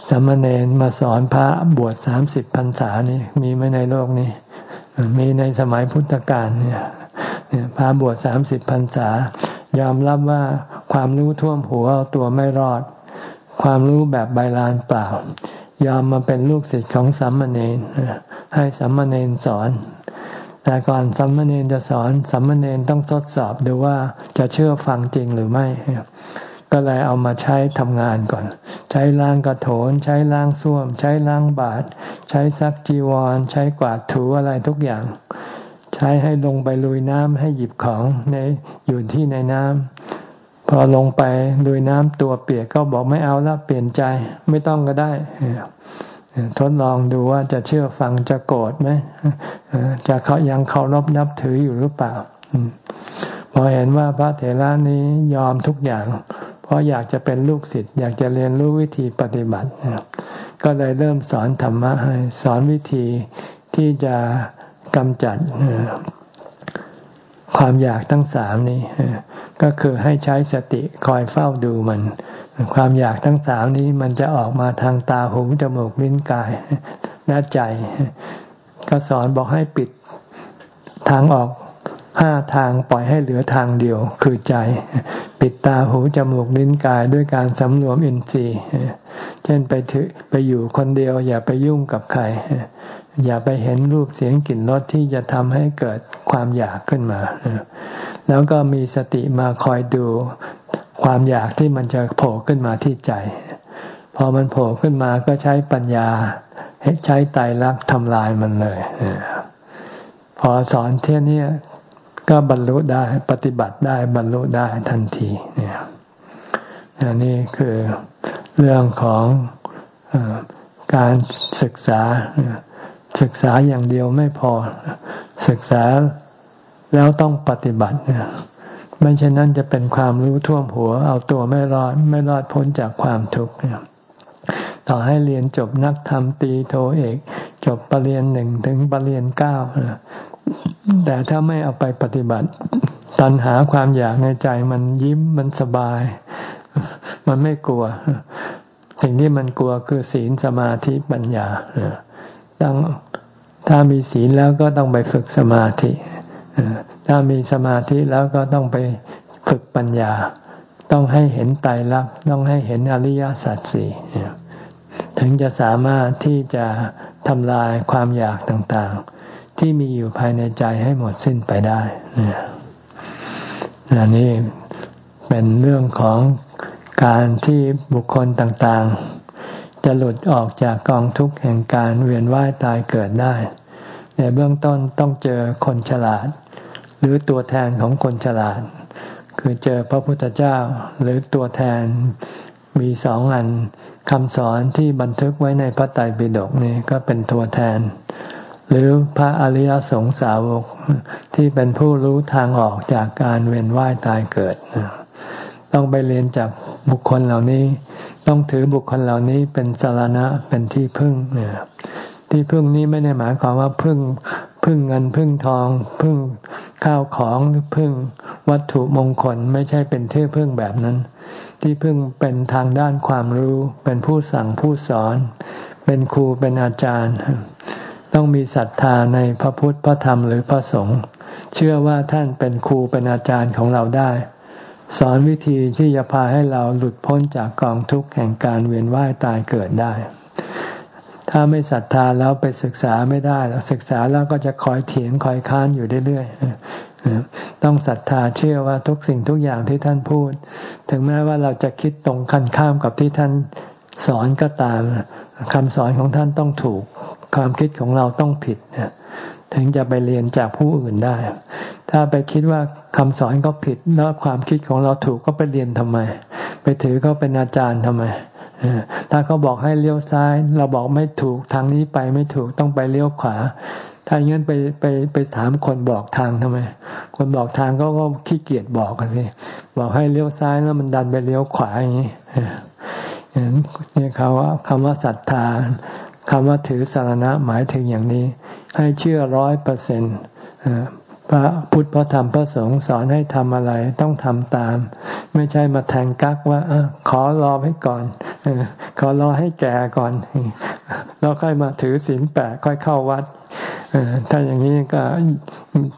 สามเณรมาสอนพระบวชสามสิบพรรษานี่มีไหมในโลกนี้ มีในสมัยพุทธกาลเนี่ยพระบวชสามสิบพรรษายอมรับว่าความรู้ท่วมหัวเอาตัวไม่รอด ความรู้แบบใบลานเปล่า ยอมมาเป็นลูกศิษย์ของสัมมาเนรให้สัมมาเนรสอน แต่ก่อนสัมมาเนรจะสอนสัมมาเนรต้องทดสอบดูว่าจะเชื่อฟังจริงหรือไม่ ก็เลยเอามาใช้ทำงานก่อน ใช้ล้างกระโถน ใช้ล้างส้วม ใช้ล้างบาตใช้ซักจีวร ใช้กวาดถูอะไรทุกอย่างใช้ให้ลงไปลุยน้ำให้หยิบของในอยู่ที่ในน้ำ พอลงไปลุยน้ำตัวเปียกก็บอกไม่เอาแล้วเปลี่ยนใจไม่ต้องก็ได้ทดลองดูว่าจะเชื่อฟังจะโกรธไหมจะเขายังเคารพนับถืออยู่หรือเปล่าพอเห็นว่าพระเถระนี้ยอมทุกอย่าง เพราะอยากจะเป็นลูกศิษย์อยากจะเรียนรู้วิธีปฏิบัติ ก็เลยเริ่มสอนธรรมะให้สอนวิธีที่จะกำจัดความอยากทั้งสามนี้ ก็คือให้ใช้สติคอยเฝ้าดูมัน ความอยากทั้งสามนี้มันจะออกมาทางตาหูจมูกลิ้นกายและใจ ก็สอนบอกให้ปิดทางออกห้าทางปล่อยให้เหลือทางเดียวคือใจ ปิดตาหูจมูกลิ้นกายด้วยการสำรวมอินทรีย์ เช่นไปถือไปอยู่คนเดียว อย่าไปยุ่งกับใคร อย่าไปเห็นรูปเสียงกลิ่นรสที่จะทำให้เกิดความอยากขึ้นมา แล้วก็มีสติมาคอยดูความอยากที่มันจะโผล่ขึ้นมาที่ใจ พอมันโผล่ขึ้นมาก็ใช้ปัญญาใช้ไตรลักษณ์ทำลายมันเลย พอสอนเที่ยนี้ก็บรรลุได้ปฏิบัติได้บรรลุได้ทันทีเนี่ยนนี่คือเรื่องของอการศึกษาศึกษาอย่างเดียวไม่พอศึกษา แล้วต้องปฏิบัติไม่เช่นนั้นจะเป็นความรู้ท่วมหัว เอาตัวไม่รอดไม่รอดพ้นจากความทุกข์ต่อให้เรียนจบนักธรรมตีโทเอก จบปรริญญาหนึ่งถึงปรริญญาเก้าแต่ถ้าไม่เอาไปปฏิบัติ ตัณหาความอยากในใจมันยิ้มมันสบาย มันไม่กลัว สิ่งที่มันกลัวคือศีลสมาธิปัญญาต้องถ้ามีศีลแล้วก็ต้องไปฝึกสมาธิ ถ้ามีสมาธิแล้วก็ต้องไปฝึกปัญญา ต้องให้เห็นไตรลักษณ์ต้องให้เห็นอริยสัจสี่ถึงจะสามารถที่จะทำลายความอยากต่างๆ ที่มีอยู่ภายในใจให้หมดสิ้นไปได้นนี่เป็นเรื่องของการที่บุคคลต่างๆ จะหลุดออกจากกองทุกข์แห่งการเวียนว่ายตายเกิดได้ ในเบื้องต้นต้องเจอคนฉลาด หรือตัวแทนของคนฉลาด คือเจอพระพุทธเจ้าหรือตัวแทนมีสองอันคำสอนที่บันทึกไว้ในพระไตรปิฎกนี่ก็เป็นตัวแทน หรือพระอริยสงสาวกที่เป็นผู้รู้ทางออกจากการเวียนว่ายตายเกิด ต้องไปเรียนจากบุคคลเหล่านี้ ต้องถือบุคคลเหล่านี้เป็นสารณะเป็นที่พึ่งเนี่ยที่พึ่งนี้ไม่ได้หมายความว่าพึ่งพึ่งเงินพึ่งทอง พึ่ง ข้าวของพึ่งวัตถุมงคลไม่ใช่เป็นที่พึ่งแบบนั้น ที่พึ่งเป็นทางด้านความรู้ เป็นผู้สั่งผู้สอน เป็นครูเป็นอาจารย์ ต้องมีศรัทธาในพระพุทธพระธรรมหรือพระสงฆ์เชื่อว่าท่านเป็นครูเป็นอาจารย์ของเราได้ สอนวิธีที่จะพาให้เราหลุดพ้นจากกองทุกข์แห่งการเวียนว่ายตายเกิดได้ ถ้าไม่ศรัทธาแล้วไปศึกษาไม่ได้ศึกษาแล้วก็จะคอยเถียงคอยค้านอยู่เรื่อยต้องศรัทธาเชื่อว่าทุกสิ่งทุกอย่างที่ท่านพูด ถึงแม้ว่าเราจะคิดตรงกันข้ามกับที่ท่านสอนก็ตามคำสอนของท่านต้องถูก ความคิดของเราต้องผิดถึงจะไปเรียนจากผู้อื่นได้ ถ้าไปคิดว่าคำสอนก็ผิดแล้วความคิดของเราถูกก็ไปเรียนทำไม ไปถือเขาเป็นอาจารย์ทำไม ถ้าเขาบอกให้เลี้ยวซ้าย เราบอกไม่ถูกทางนี้ไปไม่ถูกต้องไปเลี้ยวขวา ถ้าอย่างนั้นไปไปไปถามคนบอกทางทำไม คนบอกทางก็ก็ขี้เกียจบอกกันสิบอกให้เลี้ยวซ้ายแล้วมันดันไปเลี้ยวขวาอย่างนี้นี่เขาว่าคำว่าศรัทธาคำว่าถือสารณะหมายถึงอย่างนี้ ให้เชื่อร้อยเปอร์เซ็นต์ พระพุทธพระธรรมพระสงฆ์สอนให้ทำอะไรต้องทำตาม ไม่ใช่มาแทงกักว่าอขอรอให้ก่อนขอรอให้แก่ก่อนแล้วค่อยมาถือศีลแปดค่อยเข้าวัดถ้าอย่างนี้ก็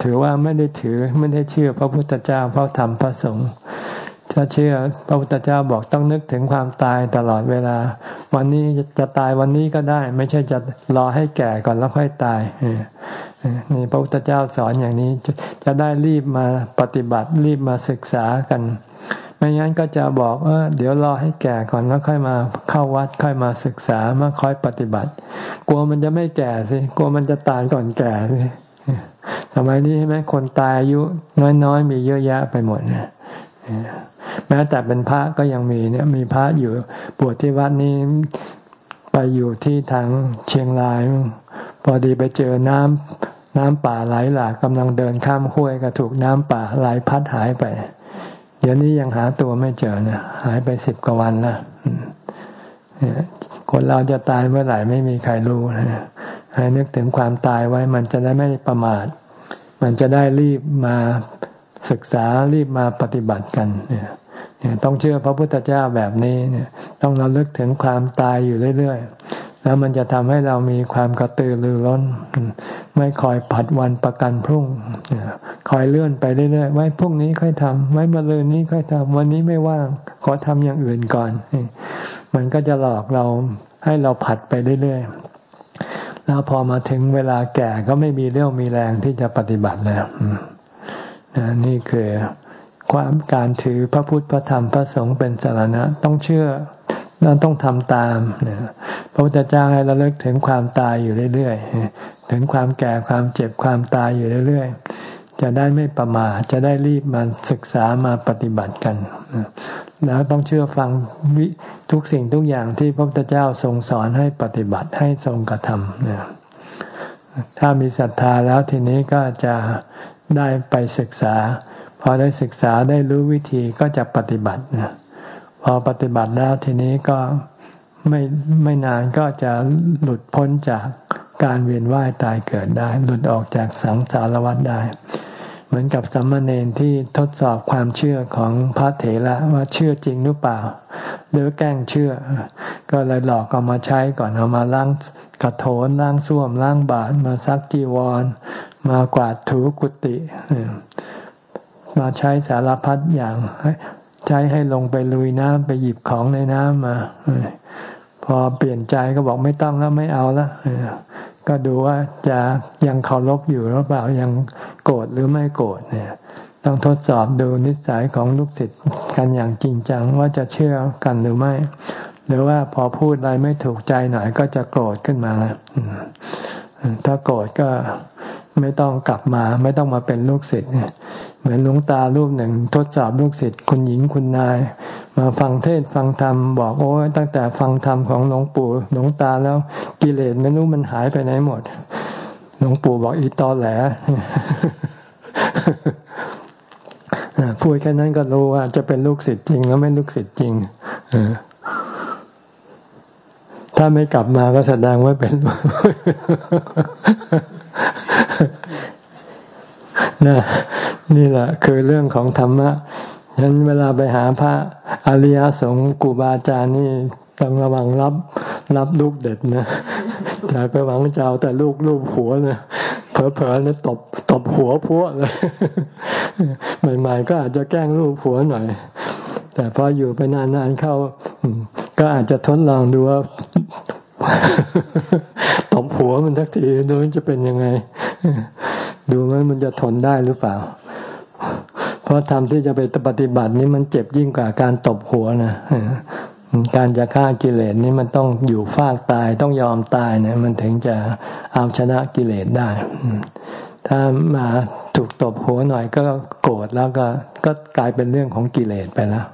ถือว่าไม่ได้ถือไม่ได้เชื่อพระพุทธเจ้าพระธรรมพระสงฆ์ถ้าเชื่อพระพุทธเจ้าบอกต้องนึกถึงความตายตลอดเวลา วันนี้จะตายวันนี้ก็ได้ ไม่ใช่จะรอให้แก่ก่อนแล้วค่อยตาย นี่พระพุทธเจ้าสอนอย่างนี้จะจะได้รีบมาปฏิบัติรีบมาศึกษากัน ไม่งั้นก็จะบอกว่าเดี๋ยวรอให้แก่ก่อนแล้วค่อยมาเข้าวัดค่อยมาศึกษามาค่อยปฏิบัติ กลัวมันจะไม่แก่สิกลัวมันจะตายก่อนแก่สิสมัยนี้ใช่ไหมคนตายอายุน้อยๆ มีเยอะแยะไปหมดเนี่ยแม้แต่เป็นพระก็ยังมีเนี่ย มีพระอยู่บวชที่วัดนี้ไปอยู่ที่ทางเชียงราย พอดีไปเจอน้ำ น้ำป่าไหลหลากกำลังเดินข้ามห้วยก็ถูกน้ำป่าไหลพัดหายไป เดี๋ยวนี้ยังหาตัวไม่เจอนะหายไปสิบกว่าวันแล้วคนเราจะตายเมื่อไหร่ไม่มีใครรู้นะให้นึกถึงความตายไว้มันจะได้ไม่ประมาท มันจะได้รีบมาศึกษารีบมาปฏิบัติกันเนี่ยต้องเชื่อพระพุทธเจ้าแบบนี้เนี่ย ต้องเราลึกถึงความตายอยู่เรื่อย แล้วมันจะทำให้เรามีความกระตือรือร้น ไม่คอยผัดวันประกันพรุ่ง คอยเลื่อนไปเรื่อยๆ ไว้พรุ่งนี้ค่อยทำไว้มะรืนนี้ค่อยทำวันนี้ไม่ว่าง ขอทำอย่างอื่นก่อน มันก็จะหลอกเราให้เราผัดไปเรื่อยๆ แล้วพอมาถึงเวลาแก่ก็ไม่มีเรี่ยวมีแรงที่จะปฏิบัติแล้วนี่คือความการถือพระพุทธพระธรรมพระสงฆ์เป็นสารณะต้องเชื่อ เราต้องทำตามพระพุทธเจ้าให้เราเลิกถึงความตายอยู่เรื่อยๆ ถึงความแก่ความเจ็บความตายอยู่เรื่อยๆ จะได้ไม่ประมาทจะได้รีบมาศึกษามาปฏิบัติกัน แล้วต้องเชื่อฟังทุกสิ่งทุกอย่างที่พระพุทธเจ้าทรงสอนให้ปฏิบัติให้ทรงกระทำถ้ามีศรัทธาแล้วทีนี้ก็จะได้ไปศึกษา พอได้ศึกษาได้รู้วิธีก็จะปฏิบัตินะ พอปฏิบัติแล้วทีนี้ก็ไม่ไม่นานก็จะหลุดพ้นจากการเวียนว่ายตายเกิดได้ หลุดออกจากสังสารวัฏได้ เหมือนกับสัมมาเนนที่ทดสอบความเชื่อของพระเถระว่าเชื่อจริงหรือเปล่า หรือแกล้งเชื่อ ก็เลยหลอกเอามาใช้ก่อนเอามาล้างกระโถนล้างส้วมล้างบาตมาซักจีวร มากวาดถูกุฏิมาใช้สารพัดอย่าง ใช้ให้ลงไปลุยน้ำไปหยิบของในน้ำมาพอเปลี่ยนใจก็บอกไม่ต้องแล้วไม่เอาแล้วก็ดูว่าจะยังเคารพอยู่หรือเปล่ายังโกรธหรือไม่โกรธเนี่ย ต้องทดสอบดูนิสัยของลูกศิษย์กันอย่างจริงจังว่าจะเชื่อกันหรือไม่ หรือว่าพอพูดอะไรไม่ถูกใจหน่อยก็จะโกรธขึ้นมาถ้าโกรธก็ไม่ต้องกลับมา ไม่ต้องมาเป็นลูกศิษย์ เหมือนหลวงตารูปหนึ่ง ทดสอบลูกศิษย์คุณหญิงคุณนาย มาฟังเทศฟังธรรมบอกโอ้ยตั้งแต่ฟังธรรมของหลวงปู่หลวงตาแล้วกิเลสไม่รู้มันหายไปไหนหมด หลวงปู่บอกอีตอแหลพูดแค่นั้นก็รู้ว่าจะเป็นลูกศิษย์จริง แล้วไม่ลูกศิษย์จริงถ้าไม่กลับมาก็แสดงว่าเป็น นะนี่แหละคือเรื่องของธรรมะฉะนั้นเวลาไปหาพระอริยสงฆ์กูบาอาจารย์นี่ต้องระวังรับรับลูกเด็ดนะอย่าไปหวังเจ้าแต่ลูกลูกหัวนะเผลอๆเนี่ยตบตบหัวพัวเลยใหม่ๆก็อาจจะแกล้งลูกหัวหน่อย แต่พออยู่ไปนานๆเข้าก็อาจจะทดลองดูว่าตบหัวมันทักทีดูจะเป็นยังไง ดูว่ามันจะทนได้หรือเปล่า เพราะทำที่จะไปปฏิบัตินี้มันเจ็บยิ่งกว่าการตบหัวนะการจะฆ่ากิเลสนี้มันต้องอยู่ฟากตายต้องยอมตายเนี่ยมันถึงจะเอาชนะกิเลสได้ ถ้ามาถูกตบหัวหน่อยก็โกรธแล้วก็ก็กลายเป็นเรื่องของกิเลสไปแล้ว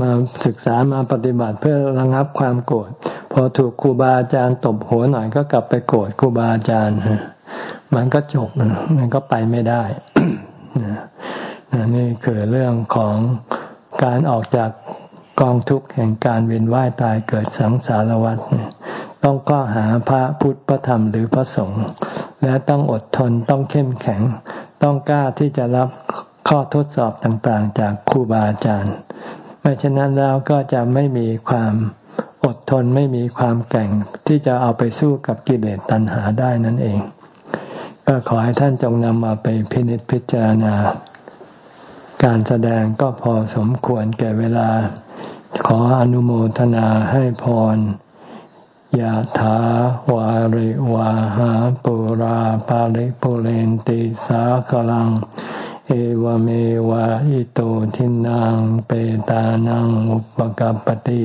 มาศึกษามาปฏิบัติเพื่อระงับความโกรธพอถูกครูบาอาจารย์ตบหัวหน่อยก็กลับไปโกรธครูบาอาจารย์ มันก็จบมันก็ไปไม่ได้นี่คือเรื่องของการออกจากกองทุกข์แห่งการเวียนว่ายตายเกิดสังสารวัฏต้องก็หาพระพุทธพระธรรมหรือพระสงฆ์และต้องอดทนต้องเข้มแข็ง ต้องกล้าที่จะรับข้อทดสอบต่างๆ จากครูบาอาจารย์ ไม่เช่นนั้นแล้วก็จะไม่มีความอดทนไม่มีความแก่งที่จะเอาไปสู้กับกิเลสตัณหาได้นั่นเอง ก็ขอให้ท่านจงนำมาไปพินิจพิจารณา การแสดงก็พอสมควรแก่เวลา ขออนุโมทนาให้พรยะถาวาริวาหาปุราปาริปุเรนติสากลัง เอวเมวะอิโตทินังเปตานังอุปกัปติ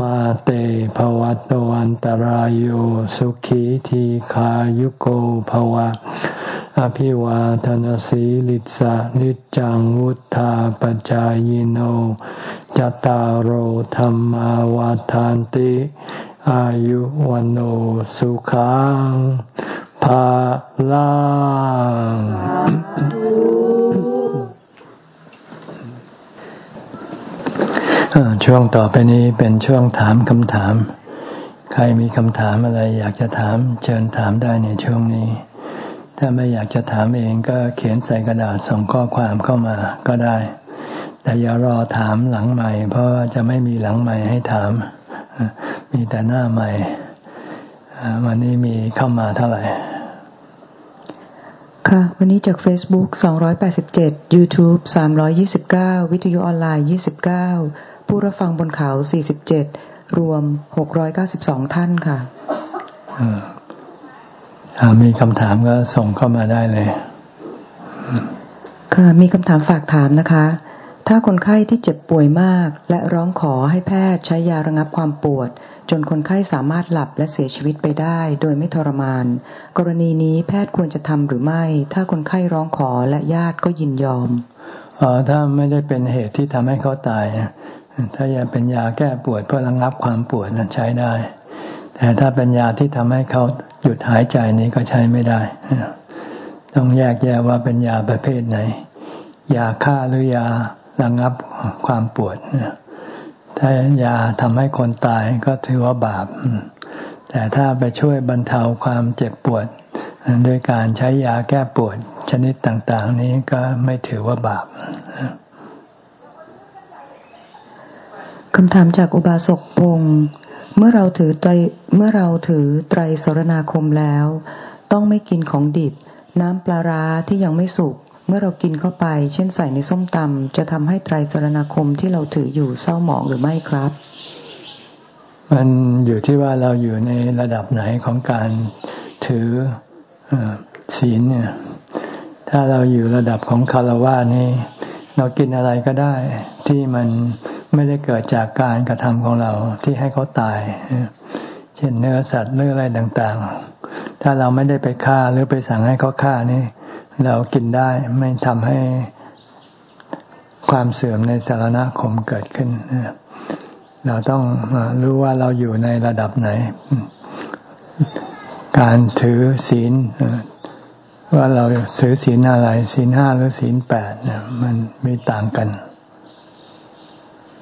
มาเตภวัตวันตารโยสุขีทีขายุโกภวะ อภิวาทนสีลิสะนิจังวุธาปจายโนจตารโหธรรมาวาทานติ อายุวันโอสุขังภาลัง ช่วงต่อไปนี้เป็นช่วงถามคำถาม ใครมีคำถามอะไรอยากจะถามเชิญถามได้ในช่วงนี้ ถ้าไม่อยากจะถามเองก็เขียนใส่กระดาษส่งข้อความเข้ามาก็ได้ แต่อย่ารอถามหลังใหม่ เพราะว่าจะไม่มีหลังใหม่ให้ถาม มีแต่หน้าใหม่ วันนี้มีเข้ามาเท่าไหร่ ค่ะ วันนี้จาก Facebook 287 YouTube 329 วิทยุออนไลน์ 29 ผู้รับฟังบนเขา 47 รวม 692 ท่านค่ะมีคำถามก็ส่งเข้ามาได้เลย ค่ะมีคำถามฝากถามนะคะ ถ้าคนไข้ที่เจ็บป่วยมาก และร้องขอให้แพทย์ใช้ยาระงับความปวด จนคนไข้สามารถหลับและเสียชีวิตไปได้ โดยไม่ทรมาน กรณีนี้แพทย์ควรจะทำหรือไม่ ถ้าคนไข้ร้องขอและญาติก็ยินยอมอ๋อถ้าไม่ได้เป็นเหตุที่ทำให้เขาตาย ถ้ายาเป็นยาแก้ปวดเพื่อระงับความปวดนั้นใช้ได้ แต่ถ้าเป็นยาที่ทำให้เขาหยุดหายใจนี้ก็ใช้ไม่ได้ ต้องแยกแยะว่าเป็นยาประเภทไหน ยาฆ่าหรือยาระงับความปวด ถ้ายาทำให้คนตายก็ถือว่าบาป แต่ถ้าไปช่วยบรรเทาความเจ็บปวดด้วยการใช้ยาแก้ปวดชนิดต่าง ๆ นี้ก็ไม่ถือว่าบาป คำถามจากอุบาสกพงศ์เมื่อเราถือไตรเมื่อเราถือไตรสรณาคมแล้ว ต้องไม่กินของดิบ น้ำปลาร้าที่ยังไม่สุกเมื่อเรากินเข้าไป เช่นใส่ในส้มตำจะทำให้ไตรสรณาคมที่เราถืออยู่เศร้าหมองหรือไม่ครับ มันอยู่ที่ว่าเราอยู่ในระดับไหนของการถือศีลเนี่ย ถ้าเราอยู่ระดับของคารวะนี่เรากินอะไรก็ได้ที่มัน ไม่ได้เกิดจากการกระทำของเราที่ให้เขาตาย เช่นเนื้อสัตว์เนื้ออะไรต่างๆ ถ้าเราไม่ได้ไปฆ่าหรือไปสั่งให้เขาฆ่านี่ เรากินได้ไม่ทำให้ความเสื่อมในสารณคมเกิดขึ้น เราต้องรู้ว่าเราอยู่ในระดับไหน การถือศีลว่าเราถือศีลอะไรศีลห้าหรือศีลแปดเนี่ยมันมีต่างกัน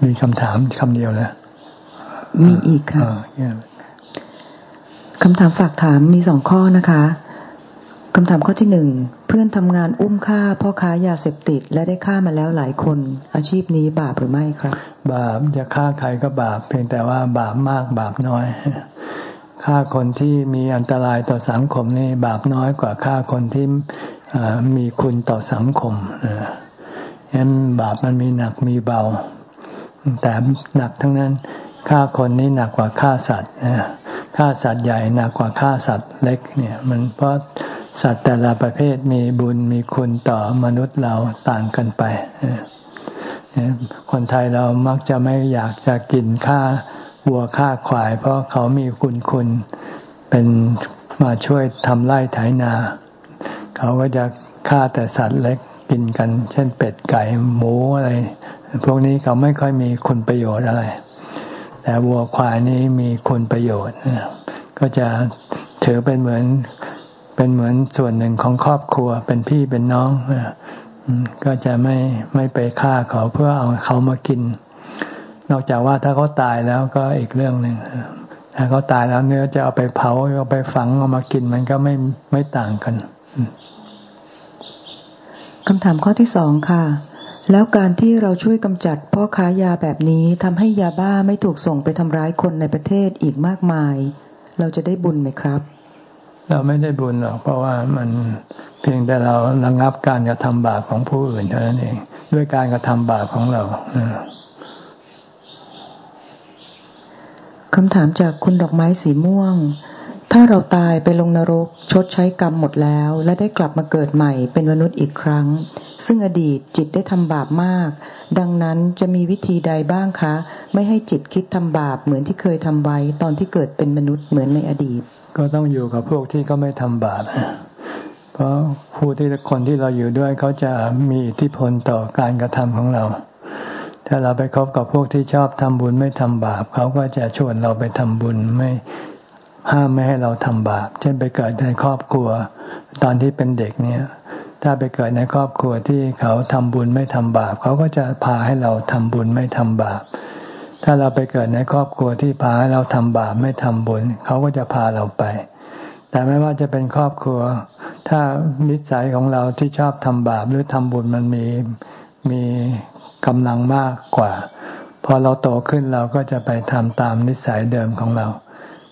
มีคำถามคำเดียวแล้วมีอีกค่ะคำถามฝากถามมีสองข้อนะคะคำถามข้อที่หนึ่งพพื่อนทำงานอุ้มฆ่าพ่อค้ายาเสพติด และได้ฆ่ามาแล้วหลายคน อาชีพนี้บาปหรือไม่ครับ บาปจะฆ่าใครก็บาป เพียงแต่ว่าบาปมากบาปน้อยฆ่าคนที่มีอันตรายต่อสังคมนี่บาปน้อยกว่าฆ่าคนที่มีคุณต่อสังคมฉะนั้นบาปมันมีหนักมีเบา แต่หนักทั้งนั้นฆ่าคนนี้หนักกว่าฆ่าสัตว์ฆ่าสัตว์ใหญ่หนักกว่าฆ่าสัตว์เล็กเนี่ยมันเพราะสัตว์แต่ละประเภทมีบุญมีคุณต่อมนุษย์เราต่างกันไป คนไทยเรามักจะไม่อยากจะกินฆ่าวัวฆ่าควาย เพราะเขามีคุณคุณเป็นมาช่วยทำไร่ไถนา เขาก็จะฆ่าแต่สัตว์เล็กกินกัน เช่นเป็ดไก่หมูอะไร พวกนี้เขาไม่ค่อยมีคุณประโยชน์อะไร แต่วัวควายนี้มีคุณประโยชน์ก็จะถือเป็นเหมือนเป็นเหมือนส่วนหนึ่งของครอบครัว เป็นพี่เป็นน้องก็จะไม่ไม่ไปฆ่าเขาเพื่อเอาเขามากิน นอกจากว่าถ้าเขาตายแล้วก็อีกเรื่องหนึ่งถ้าเขาตายแล้วเนื้อจะเอาไปเผาเอาไปฝังเอามากินมันก็ไม่ไม่ต่างกันคำถามข้อที่สองค่ะ แล้วการที่เราช่วยกำจัดพ่อค้ายาแบบนี้ทำให้ยาบ้าไม่ถูกส่งไปทำร้ายคนในประเทศอีกมากมาย เราจะได้บุญไหมครับ เราไม่ได้บุญหรอกเพราะว่ามันเพียงแต่เราระงับการกระทำบาปของผู้อื่นเท่านั้นเอง ด้วยการกระทำบาปของเราคำถามจากคุณดอกไม้สีม่วง ถ้าเราตายไปลงนรก ชดใช้กรรมหมดแล้ว และได้กลับมาเกิดใหม่เป็นมนุษย์อีกครั้ง ซึ่งอดีตจิตได้ทำบาปมาก ดังนั้นจะมีวิธีใดบ้างคะ ไม่ให้จิตคิดทำบาปเหมือนที่เคยทำไว้ตอนที่เกิดเป็นมนุษย์เหมือนในอดีต ก็ต้องอยู่กับพวกที่เขาไม่ทำบาปเพราะผู้ที่คนที่เราอยู่ด้วยเขาจะมีอิทธิพลต่อการกระทำของเรา ถ้าเราไปคบกับพวกที่ชอบทำบุญไม่ทำบาปเขาก็จะชวนเราไปทำบุญไม่ ห้ามไม่ให้เราทำบาป เช่นไปเกิดในครอบครัว ตอนที่เป็นเด็กเนี่ย ถ้าไปเกิดในครอบครัวที่เขาทำบุญไม่ทำบาป เขาก็จะพาให้เราทำบุญไม่ทำบาป ถ้าเราไปเกิดในครอบครัวที่พาให้เราทำบาปไม่ทำบุญ เขาก็จะพาเราไป แต่ไม่ว่าจะเป็นครอบครัว ถ้านิสัยของเราที่ชอบทำบาปหรือทำบุญมันมีมีกำลังมากกว่า พอเราโตขึ้นเราก็จะไปทำตามนิสัยเดิมของเรา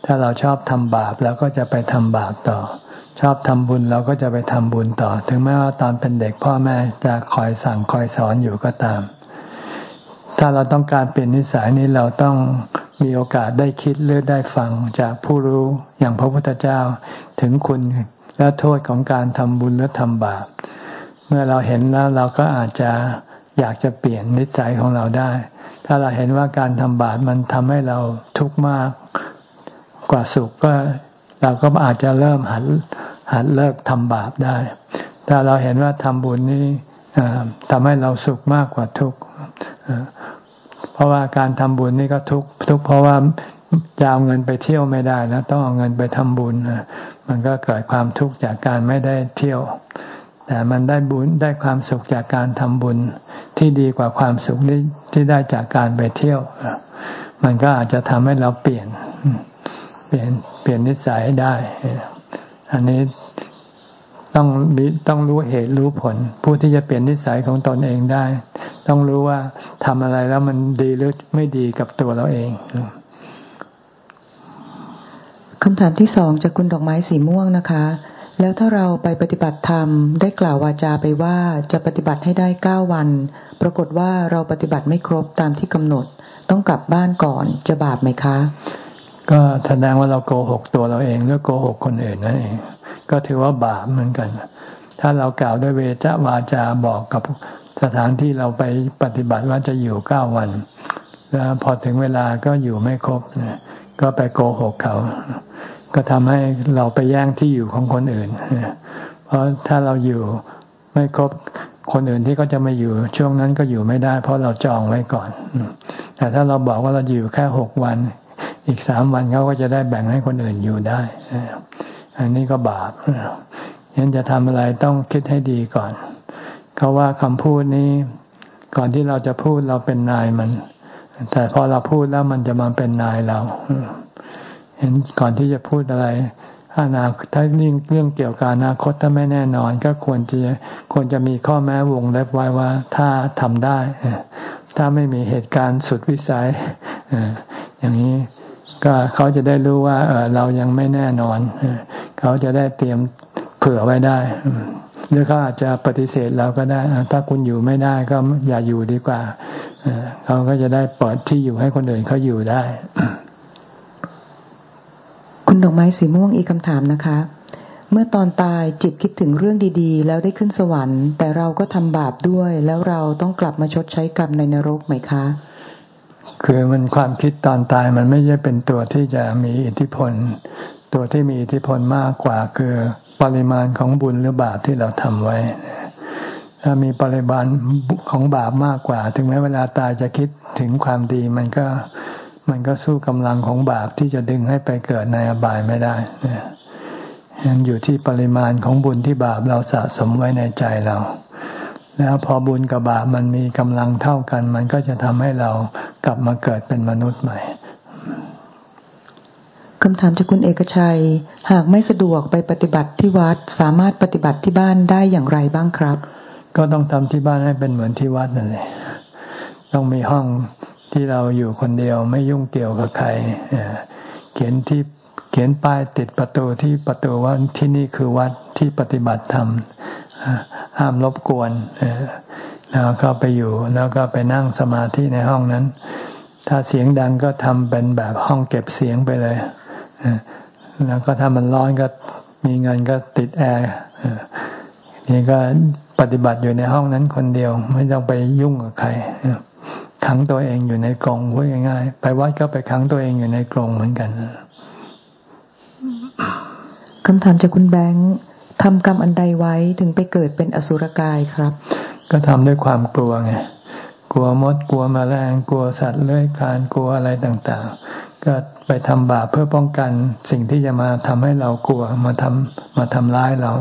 ถ้าเราชอบทำบาปเราก็จะไปทำบาปต่อ ชอบทำบุญเราก็จะไปทำบุญต่อ ถึงแม้ว่าตอนเป็นเด็กพ่อแม่จะคอยสั่งคอยสอนอยู่ก็ตาม ถ้าเราต้องการเปลี่ยนนิสัยนี้เราต้องมีโอกาสได้คิดหรือได้ฟังจากผู้รู้อย่างพระพุทธเจ้าถึงคุณและโทษของการทำบุญและทำบาป เมื่อเราเห็นแล้วเราก็อาจจะอยากจะเปลี่ยนนิสัยของเราได้ ถ้าเราเห็นว่าการทำบาปมันทำให้เราทุกข์มาก กว่าสุขก็เราก็อาจจะเริ่มหัดหัดเลิกทำบาปได้ ถ้าเราเห็นว่าทำบุญนี้ทำให้เราสุขมากกว่าทุกข์เพราะว่าการทำบุญนี่ก็ทุกทุกเพราะว่าจะเอาเงินไปเที่ยวไม่ได้แล้วต้องเอาเงินไปทำบุญมันก็เกิดความทุกข์จากการไม่ได้เที่ยว แต่มันได้บุญได้ความสุขจากการทำบุญที่ดีกว่าความสุขที่ได้จากการไปเที่ยว มันก็อาจจะทำให้เราเปลี่ยน เปลี่ยนเปลี่ยนนิสัยได้ อันนี้ต้องต้องรู้เหตุรู้ผล ผู้ที่จะเปลี่ยนนิสัยของตนเองได้ ต้องรู้ว่าทำอะไรแล้วมันดีหรือไม่ดีกับตัวเราเองคำถามที่สองจากคุณดอกไม้สีม่วงนะคะ แล้วถ้าเราไปปฏิบัติธรรมได้กล่าววาจาไปว่าจะปฏิบัติให้ได้เก้าวัน ปรากฏว่าเราปฏิบัติไม่ครบตามที่กำหนด ต้องกลับบ้านก่อนจะบาปไหมคะ ก็แสดงว่าเราโกหกตัวเราเองหรือโกหกคนอื่นนั่นเอง ก็ถือว่าบาปเหมือนกัน ถ้าเรากล่าวด้วยเวจาวาจาบอกกับสถานที่เราไปปฏิบัติว่าจะอยู่เก้าวัน แล้วพอถึงเวลาก็อยู่ไม่ครบก็ไปโกหกเขา ก็ทำให้เราไปแย่งที่อยู่ของคนอื่น เพราะถ้าเราอยู่ไม่ครบคนอื่นที่ก็จะมาอยู่ช่วงนั้นก็อยู่ไม่ได้ เพราะเราจองไว้ก่อน แต่ถ้าเราบอกว่าเราอยู่แค่หกวัน อีกสามวันเขาก็จะได้แบ่งให้คนอื่นอยู่ได้ อันนี้ก็บาปยันจะทำอะไรต้องคิดให้ดีก่อน เขาว่าคำพูดนี้ ก่อนที่เราจะพูดเราเป็นนายมัน แต่พอเราพูดแล้วมันจะมาเป็นนายเรา เห็นก่อนที่จะพูดอะไรอนาถ้าเรื่องเรื่องเกี่ยวกับอนาคตถ้าไม่แน่นอน ก็ควรจะควรจะมีข้อแม้วงเล็บไว้ว่า ถ้าทำได้ ถ้าไม่มีเหตุการณ์สุดวิสัยอย่างนี้ ก็เขาจะได้รู้ว่าเออเรายังไม่แน่นอน เขาจะได้เตรียมเผื่อไว้ได้หรือเขาอาจจะปฏิเสธเราก็ได้ ถ้าคุณอยู่ไม่ได้ก็อย่าอยู่ดีกว่าเขาก็จะได้เปลอดที่อยู่ให้คนอื่นเขาอยู่ได้ คุณดอกไม้สีม่วงอีกคำถามนะคะ เมื่อตอนตายจิตคิดถึงเรื่องดีๆ แล้วได้ขึ้นสวรรค์ แต่เราก็ทำบาปด้วย แล้วเราต้องกลับมาชดใช้กรรมในนรกไหมคะ คือมันความคิดตอนตายมันไม่ใช่เป็นตัวที่จะมีอิทธิพล ตัวที่มีอิทธิพลมากกว่า คือปริมาณของบุญหรือบาปที่เราทำไว้ ถ้ามีปริมาณของบาปมากกว่า ถึงแม้เวลาตายจะคิดถึงความดีมันก็มันก็สู้กำลังของบาปที่จะดึงให้ไปเกิดในอบายไม่ได้ยังอยู่ที่ปริมาณของบุญที่บาปเราสะสมไว้ในใจเรา แล้วพอบุญกับบาปมันมีกำลังเท่ากัน มันก็จะทำให้เรากลับมาเกิดเป็นมนุษย์ใหม่คำถามจากคุณเอกชัย หากไม่สะดวกไปปฏิบัติที่วัด สามารถปฏิบัติที่บ้านได้อย่างไรบ้างครับ ก็ต้องทำที่บ้านให้เป็นเหมือนที่วัดนั่นแหละต้องมีห้องที่เราอยู่คนเดียวไม่ยุ่งเกี่ยวกับใครเขียนที่เขียนป้ายติดประตูที่ประตูว่าที่นี่คือวัดที่ปฏิบัติธรรม ห้ามรบกวนแล้วก็ไปอยู่ แล้วก็ไปนั่งสมาธิในห้องนั้น ถ้าเสียงดังก็ทำเป็นแบบห้องเก็บเสียงไปเลยแล้วก็ถ้ามันร้อนก็มีเงินก็ติดแอร์นี่ก็ปฏิบัติอยู่ในห้องนั้นคนเดียว ไม่ต้องไปยุ่งกับใครขังตัวเองอยู่ในกรงพูดง่ายๆไปวัดก็ไปขังตัวเองอยู่ในกรงเหมือนกันคำถามจากคุณแบงค์ ทำกรรมอันใดไว้ถึงไปเกิดเป็นอสุรกายครับ ก็ทำด้วยความกลัวไงกลัวมดกลัวมแมลงกลัวสัตว์เลื้อยคลานกลัวอะไรต่างๆ ก็ไปทำบาปเพื่อป้องกันสิ่งที่จะมาทำให้เรากลัวมาทำมาทำร้ายเรา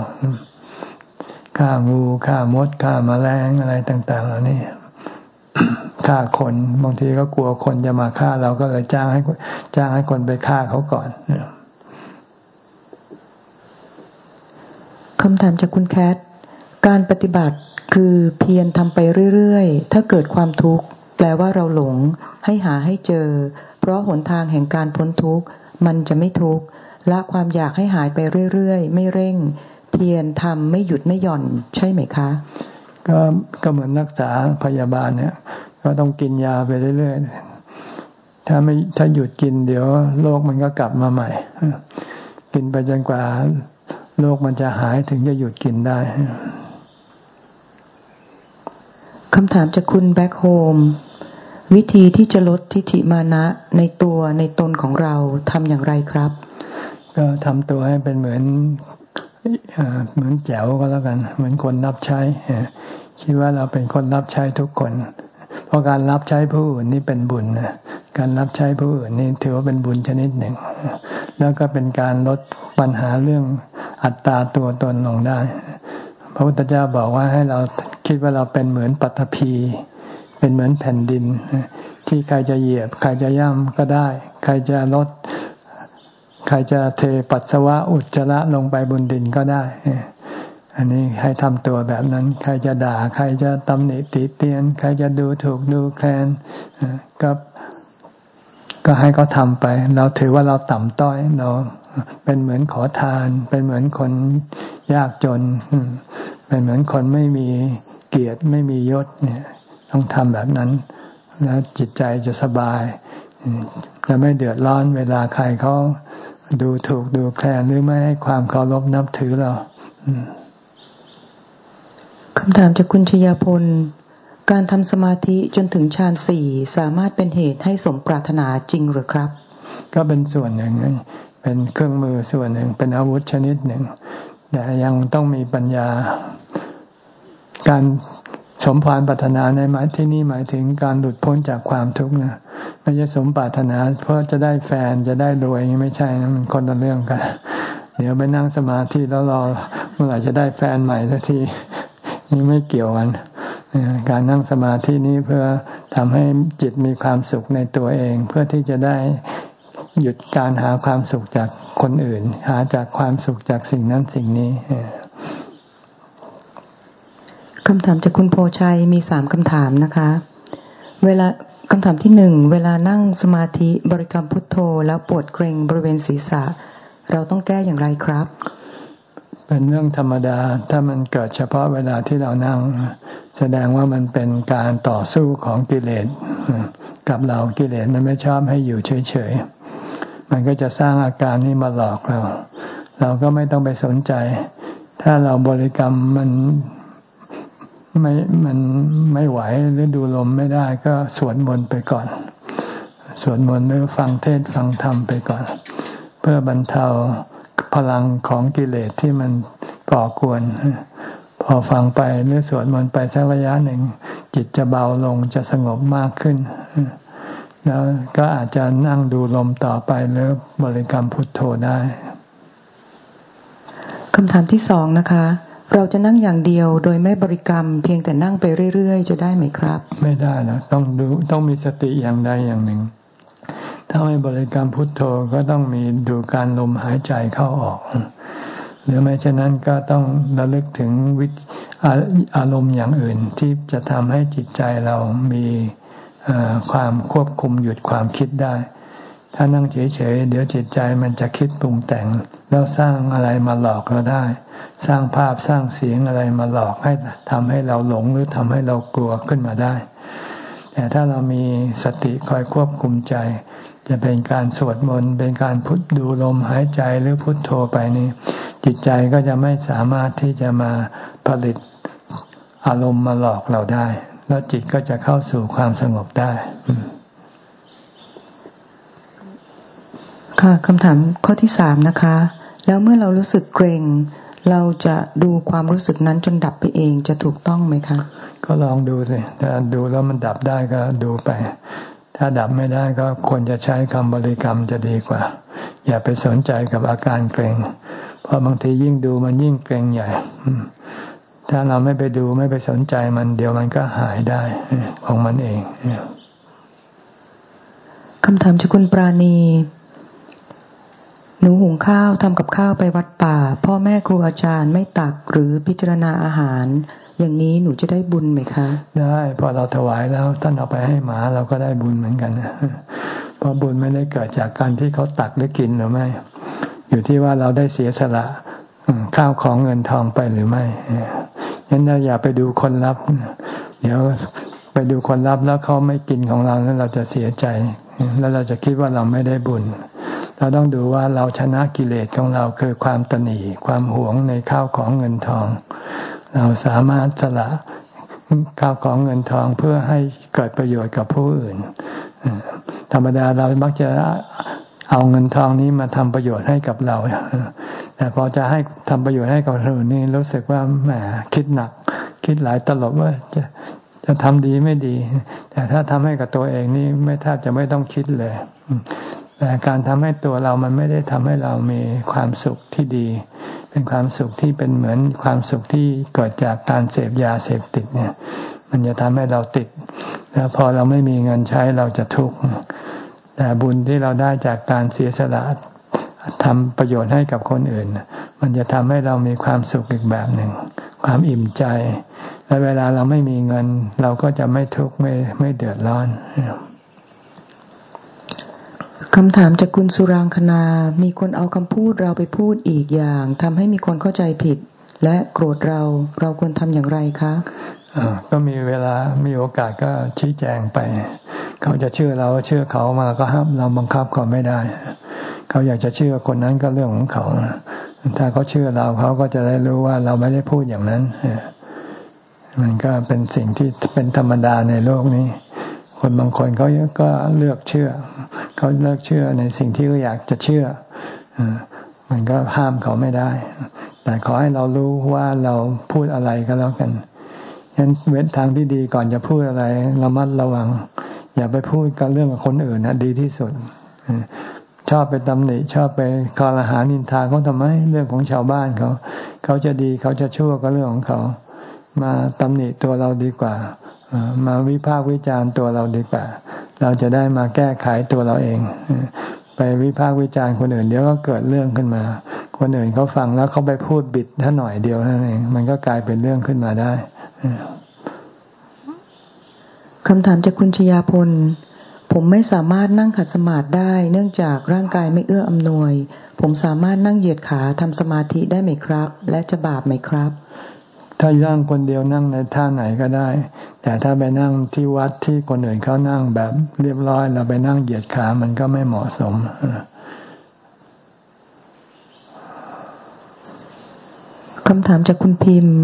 ฆ่างูฆ่ามดฆ่ามาแมลงอะไรต่างๆเหล่านี้ฆ่าคนบางทีก็กลัวคนจะมาฆ่าเราก็เลยจ้างให้จ้างให้คนไปฆ่าเขาก่อน คำถามจากคุณแคท การปฏิบัติคือเพียรทำไปเรื่อยๆ ถ้าเกิดความทุกข์ แปลว่าเราหลง ให้หาให้เจอ เพราะหนทางแห่งการพ้นทุกข์ มันจะไม่ทุกข์ละความอยากให้หายไปเรื่อยๆ ไม่เร่ง เพียรทำไม่หยุดไม่หย่อนใช่ไหมคะ ก็ก็เหมือนรักษาพยาบาลเนี่ยก็ต้องกินยาไปเรื่อยๆ ถ้าไม่ถ้าหยุดกินเดี๋ยวโรคมันก็กลับมาใหม่ กินไปจนกว่า โรคมันจะหายถึงจะหยุดกินได้คำถามจากคุณแบ็คโฮมวิธีที่จะลดทิฏฐิมานะในตัวในตนของเราทำอย่างไรครับ ก็ทำตัวให้เป็นเหมือนเหมือนแจ๋วก็แล้วกัน เหมือนคนรับใช้คิดว่าเราเป็นคนรับใช้ทุกคน เพราะการรับใช้ผู้อื่นนี่เป็นบุญนะการรับใช้ผู้อื่นนี่ถือว่าเป็นบุญชนิดหนึ่ง แล้วก็เป็นการลดปัญหาเรื่อง อัตตาตัวตนลงได้ พระพุทธเจ้าบอกว่าให้เราคิดว่าเราเป็นเหมือนปัตภีเป็นเหมือนแผ่นดิน ที่ใครจะเหยียบ ใครจะย่ำก็ได้ ใครจะลด ใครจะเทปัสสาวะอุจจาระลงไปบนดินก็ได้ อันนี้ให้ทำตัวแบบนั้น ใครจะด่า ใครจะตำหนิติเตียน ใครจะดูถูกดูแคลนก็ ก็ให้เขาทำไป เราถือว่าเราต่ำต้อย เราเป็นเหมือนขอทาน เป็นเหมือนคนยากจน เป็นเหมือนคนไม่มีเกียรติไม่มียศเนี่ย ต้องทำแบบนั้น แล้วจิตใจจะสบายจะไม่เดือดร้อนเวลาใครเขาดูถูกดูแคลนหรือไม่ให้ความเคารพนับถือเราคำถามจากคุณชยาพล การทำสมาธิจนถึงฌานสี่สามารถเป็นเหตุให้สมปรารถนาจริงหรือครับ ก็เป็นส่วนหนึ่ง เป็นเครื่องมือส่วนหนึ่ง เป็นอาวุธชนิดหนึ่ง แต่ยังต้องมีปัญญา การสมภารปรารถนาในหมายที่นี่หมายถึงการหลุดพ้นจากความทุกข์นะไม่ใช่สมปรารถนา เพราะจะได้แฟนจะได้รวยไม่ใช่นะมันคนละเรื่องกัน เดี๋ยวไปนั่งสมาธิแล้วรอเมื่อไหร่จะได้แฟนใหม่สักทีนี่ไม่เกี่ยวกัน การนั่งสมาธินี้เพื่อทำให้จิตมีความสุขในตัวเอง เพื่อที่จะได้หยุดการหาความสุขจากคนอื่น หาจากความสุขจากสิ่งนั้นสิ่งนี้คำถามจากคุณโพชัยมีสามคำถามนะคะ เวลาคำถามที่หนึ่งเวลานั่งสมาธิบริกรรมพุทโธ แล้วปวดเกร็งบริเวณศีรษะ เราต้องแก้อย่างไรครับ เป็นเรื่องธรรมดา ถ้ามันเกิดเฉพาะเวลาที่เรานั่ง แสดงว่ามันเป็นการต่อสู้ของกิเลสกับเรากิเลสมันไม่ชอบให้อยู่เฉยๆ มันก็จะสร้างอาการนี้มาหลอกเรา เราก็ไม่ต้องไปสนใจ ถ้าเราบริกรรมมันไม่ มันไม่ไหวหรือดูลมไม่ได้ก็สวดมนต์ไปก่อน สวดมนต์หรือฟังเทศฟังธรรมไปก่อน เพื่อบรรเทา พลังของกิเลสที่มันก่อกวน พอฟังไปหรือสวดมนต์ไปสักระยะหนึ่ง จิตจะเบาลงจะสงบมากขึ้น แล้วก็อาจจะนั่งดูลมต่อไปหรือบริกรรมพุทโธได้คำถามที่สองนะคะ เราจะนั่งอย่างเดียวโดยไม่บริกรรม เพียงแต่นั่งไปเรื่อยๆ จะได้ไหมครับ ไม่ได้นะต้องดูต้องมีสติอย่างใดอย่างหนึ่ง ถ้าไม่บริกรรมพุทโธก็ต้องมีดูการลมหายใจเข้าออก หรือไม่เช่นนั้นก็ต้องระลึกถึงวิอารมณ์อย่างอื่นที่จะทำให้จิตใจเรามีความควบคุมหยุดความคิดได้ ถ้านั่งเฉยๆเดี๋ยวจิตใจมันจะคิดปรุงแต่ง แล้วสร้างอะไรมาหลอกเราได้ สร้างภาพสร้างเสียงอะไรมาหลอกให้ทำให้เราหลงหรือทำให้เรากลัวขึ้นมาได้ แต่ถ้าเรามีสติคอยควบคุมใจ จะเป็นการสวดมนต์เป็นการพุทดูลมหายใจหรือพุทโธไปนี่จิตใจก็จะไม่สามารถที่จะมาผลิตอารมณ์มาหลอกเราได้ แล้วจิตก็จะเข้าสู่ความสงบได้ค่ะคำถามข้อที่สามนะคะ แล้วเมื่อเรารู้สึกเกรง เราจะดูความรู้สึกนั้นจนดับไปเองจะถูกต้องไหมคะ ก็ลองดูสิถ้าดูแล้วมันดับได้ก็ดูไป ถ้าดับไม่ได้ก็ควรจะใช้คำบริกรรมจะดีกว่า อย่าไปสนใจกับอาการเกรงเพราะบางทียิ่งดูมันยิ่งเกรงใหญ่ ถ้าเราไม่ไปดูไม่ไปสนใจมันเดี๋ยวมันก็หายได้ของมันเองคำถามจากคุณปราณีหนูหุงข้าวทำกับข้าวไปวัดป่า พ่อแม่ครูอาจารย์ไม่ตักหรือพิจารณาอาหาร อย่างนี้หนูจะได้บุญไหมคะ ได้พอเราถวายแล้วท่านเอาไปให้หมาเราก็ได้บุญเหมือนกันเพราะบุญไม่ได้เกิดจากการที่เขาตักหรือกินหรือไม่ อยู่ที่ว่าเราได้เสียสละข้าวของเงินทองไปหรือไม่ยันเราอย่าไปดูคนรับ เดี๋ยวไปดูคนรับแล้วเขาไม่กินของเราแล้วเราจะเสียใจ แล้วเราจะคิดว่าเราไม่ได้บุญ เราต้องดูว่าเราชนะกิเลสของเราคือความตนีความหวงในข้าวของเงินทอง เราสามารถสละข้าวของเงินทองเพื่อให้เกิดประโยชน์กับผู้อื่น ธรรมดาเรามักจะเอาเงินทองนี้มาทำประโยชน์ให้กับเรา แต่พอจะให้ทำประโยชน์ให้กับคนอื่นนี่รู้สึกว่าแหมคิดหนัก คิดหลายตลบว่าจะจะทำดีไม่ดี แต่ถ้าทำให้กับตัวเองนี่ไม่แทบจะไม่ต้องคิดเลย แต่การทำให้ตัวเรามันไม่ได้ทำให้เรามีความสุขที่ดี เป็นความสุขที่เป็นเหมือนความสุขที่เกิดจากการเสพยาเสพติดเนี่ย มันจะทำให้เราติด แล้วพอเราไม่มีเงินใช้เราจะทุกข์แต่บุญที่เราได้จากการเสียสละทำประโยชน์ให้กับคนอื่น มันจะทำให้เรามีความสุขอีกแบบหนึ่ง ความอิ่มใจ และเวลาเราไม่มีเงิน เราก็จะไม่ทุกข์ไม่ไม่เดือดร้อน คำถามจากคุณสุรางคณา มีคนเอาคำพูดเราไปพูดอีกอย่างทำให้มีคนเข้าใจผิด และโกรธเรา เราควรทำอย่างไรคะก็มีเวลา มีโอกาสก็ชี้แจงไป เขาจะเชื่อเราเชื่อเขามาก็ห้ามเราบังคับเขาไม่ได้ เขาอยากจะเชื่อคนนั้นก็เรื่องของเขา ถ้าเขาเชื่อเราเขาก็จะได้รู้ว่าเราไม่ได้พูดอย่างนั้น มันก็เป็นสิ่งที่เป็นธรรมดาในโลกนี้ คนบางคนเขาก็เลือกเชื่อ เขาเลิกเชื่อในสิ่งที่เขาอยากจะเชื่อมันก็ห้ามเขาไม่ได้ แต่ขอให้เรารู้ว่าเราพูดอะไรก็แล้วกันฉะนั้นเว้นทางที่ดีก่อนจะพูดอะไรระมัดระวัง อย่าไปพูดกับเรื่องกับคนอื่นนะดีที่สุดชอบไปตำหนิชอบไปคอรหานินทาเขาทำไมเรื่องของชาวบ้านเขา เขาจะดีเขาจะชั่วก็เรื่องของเขา มาตำหนิตัวเราดีกว่ามาวิพากษ์วิจารณ์ตัวเราดีกว่า เราจะได้มาแก้ไขตัวเราเอง ไปวิพากษ์วิจารณ์คนอื่นเดี๋ยวก็เกิดเรื่องขึ้นมา คนอื่นเขาฟังแล้วเขาไปพูดบิดถ้าหน่อยเดียวนั่นเองมันก็กลายเป็นเรื่องขึ้นมาได้คำถามจากคุณชยาพล ผมไม่สามารถนั่งขัดสมาธิได้ เนื่องจากร่างกายไม่เอื้ออำนวย ผมสามารถนั่งเหยียดขาทำสมาธิได้ไหมครับ และจะบาปไหมครับ ถ้านั่งคนเดียวนั่งในท่าไหนก็ได้ แต่ถ้าไปนั่งที่วัดที่คนอื่นเขานั่งแบบเรียบร้อย เราไปนั่งเหยียดขามันก็ไม่เหมาะสมคำถามจากคุณพิมพ์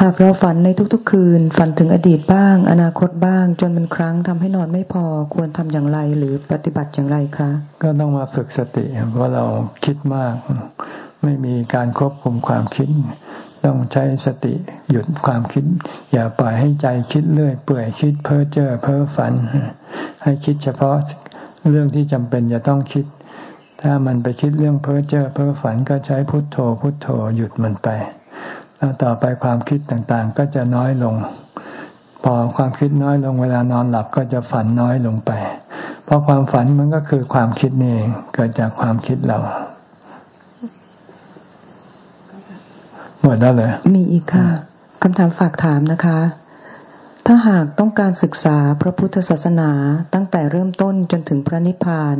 หากเราฝันในทุกๆ คืน ฝันถึงอดีตบ้าง อนาคตบ้าง จนมันครั้งทำให้นอนไม่พอควรทำอย่างไร หรือปฏิบัติอย่างไรคะก็ต้องมาฝึกสติเพราะเราคิดมาก ไม่มีการควบคุมความคิด ต้องใช้สติหยุดความคิด อย่าปล่อยให้ใจคิดเรื่อย เปื่อยคิดเพ้อเจ้อเพ้อฝัน ให้คิดเฉพาะเรื่องที่จำเป็นจะต้องคิด ถ้ามันไปคิดเรื่องเพ้อเจ้อเพ้อฝันก็ใช้พุทโธ พุทโธหยุดมันไป แล้วต่อไปความคิดต่างๆ ก็จะน้อยลง พอความคิดน้อยลงเวลานอนหลับก็จะฝันน้อยลงไป เพราะความฝันมันก็คือความคิดนี่เองเกิดจากความคิดเรา หมดแล้วเลยมีอีกค่ะคำถามฝากถามนะคะ ถ้าหากต้องการศึกษาพระพุทธศาสนาตั้งแต่เริ่มต้นจนถึงพระนิพพาน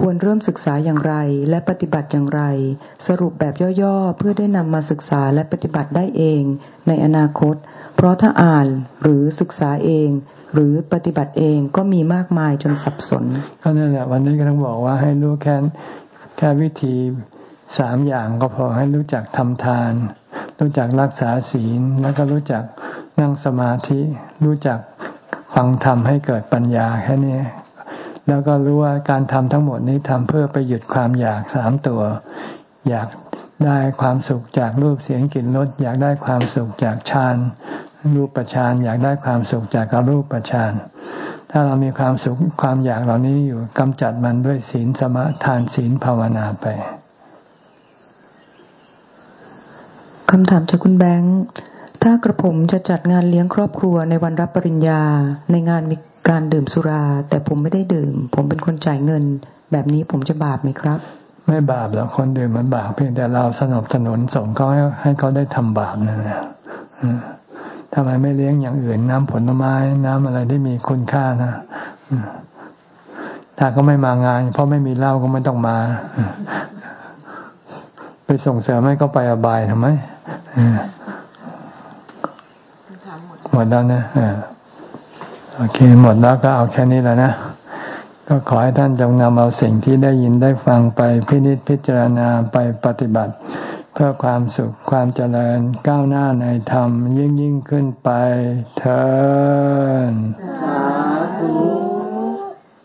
ควรเริ่มศึกษาอย่างไร และปฏิบัติอย่างไร สรุปแบบย่อๆ เพื่อได้นำมาศึกษาและปฏิบัติได้เองในอนาคต เพราะถ้าอ่านหรือศึกษาเองหรือปฏิบัติเองก็มีมากมายจนสับสน ก็นั่นแหละวันนี้ก็ต้องบอกว่าให้รู้แค่แค่วิธีสามอย่างก็พอให้รู้จักทำทาน รู้จักรักษาศีล แล้วก็รู้จักนั่งสมาธิ รู้จักฟังธรรมให้เกิดปัญญาแค่นี้แล้วก็รู้ว่าการทำทั้งหมดนี้ทำเพื่อไปหยุดความอยากสามตัว อยากได้ความสุขจากรูปเสียงกลิ่นรสอยากได้ความสุขจากฌานรูปประฌานอยากได้ความสุขจากการรูปประฌานถ้าเรามีความสุขความอยากเหล่านี้อยู่กำจัดมันด้วยศีลสมาทานศีลภาวนาไป คำถามจากคุณแบงค์ถ้ากระผมจะจัดงานเลี้ยงครอบครัวในวันรับปริญญา ในงานมีการดื่มสุรา แต่ผมไม่ได้ดื่ม ผมเป็นคนจ่ายเงิน แบบนี้ผมจะบาปไหมครับ ไม่บาปหรอกคนดื่มมันบาปเพียงแต่เราสนับสนุนส่งเขาให้ให้เขาได้ทำบาปนั่นแหละทำไมไม่เลี้ยงอย่างอื่น น้ำผลไม้ น้ำอะไรที่มีคุณค่านะถ้าเขาไม่มางาน เพราะไม่มีเหล้าก็ไม่ต้องมา ไปส่งเสริมให้เขาไปอบายทำไมหมดแล้วนะโอเค หมดแล้วก็เอาแค่นี้แล้วนะ ก็ขอให้ท่านจงนำเอาสิ่งที่ได้ยินได้ฟังไปพินิจพิจารณาไปปฏิบัติ เพื่อความสุขความเจริญก้าวหน้าในธรรมยิ่งยิ่งขึ้นไปเถิดสาธุ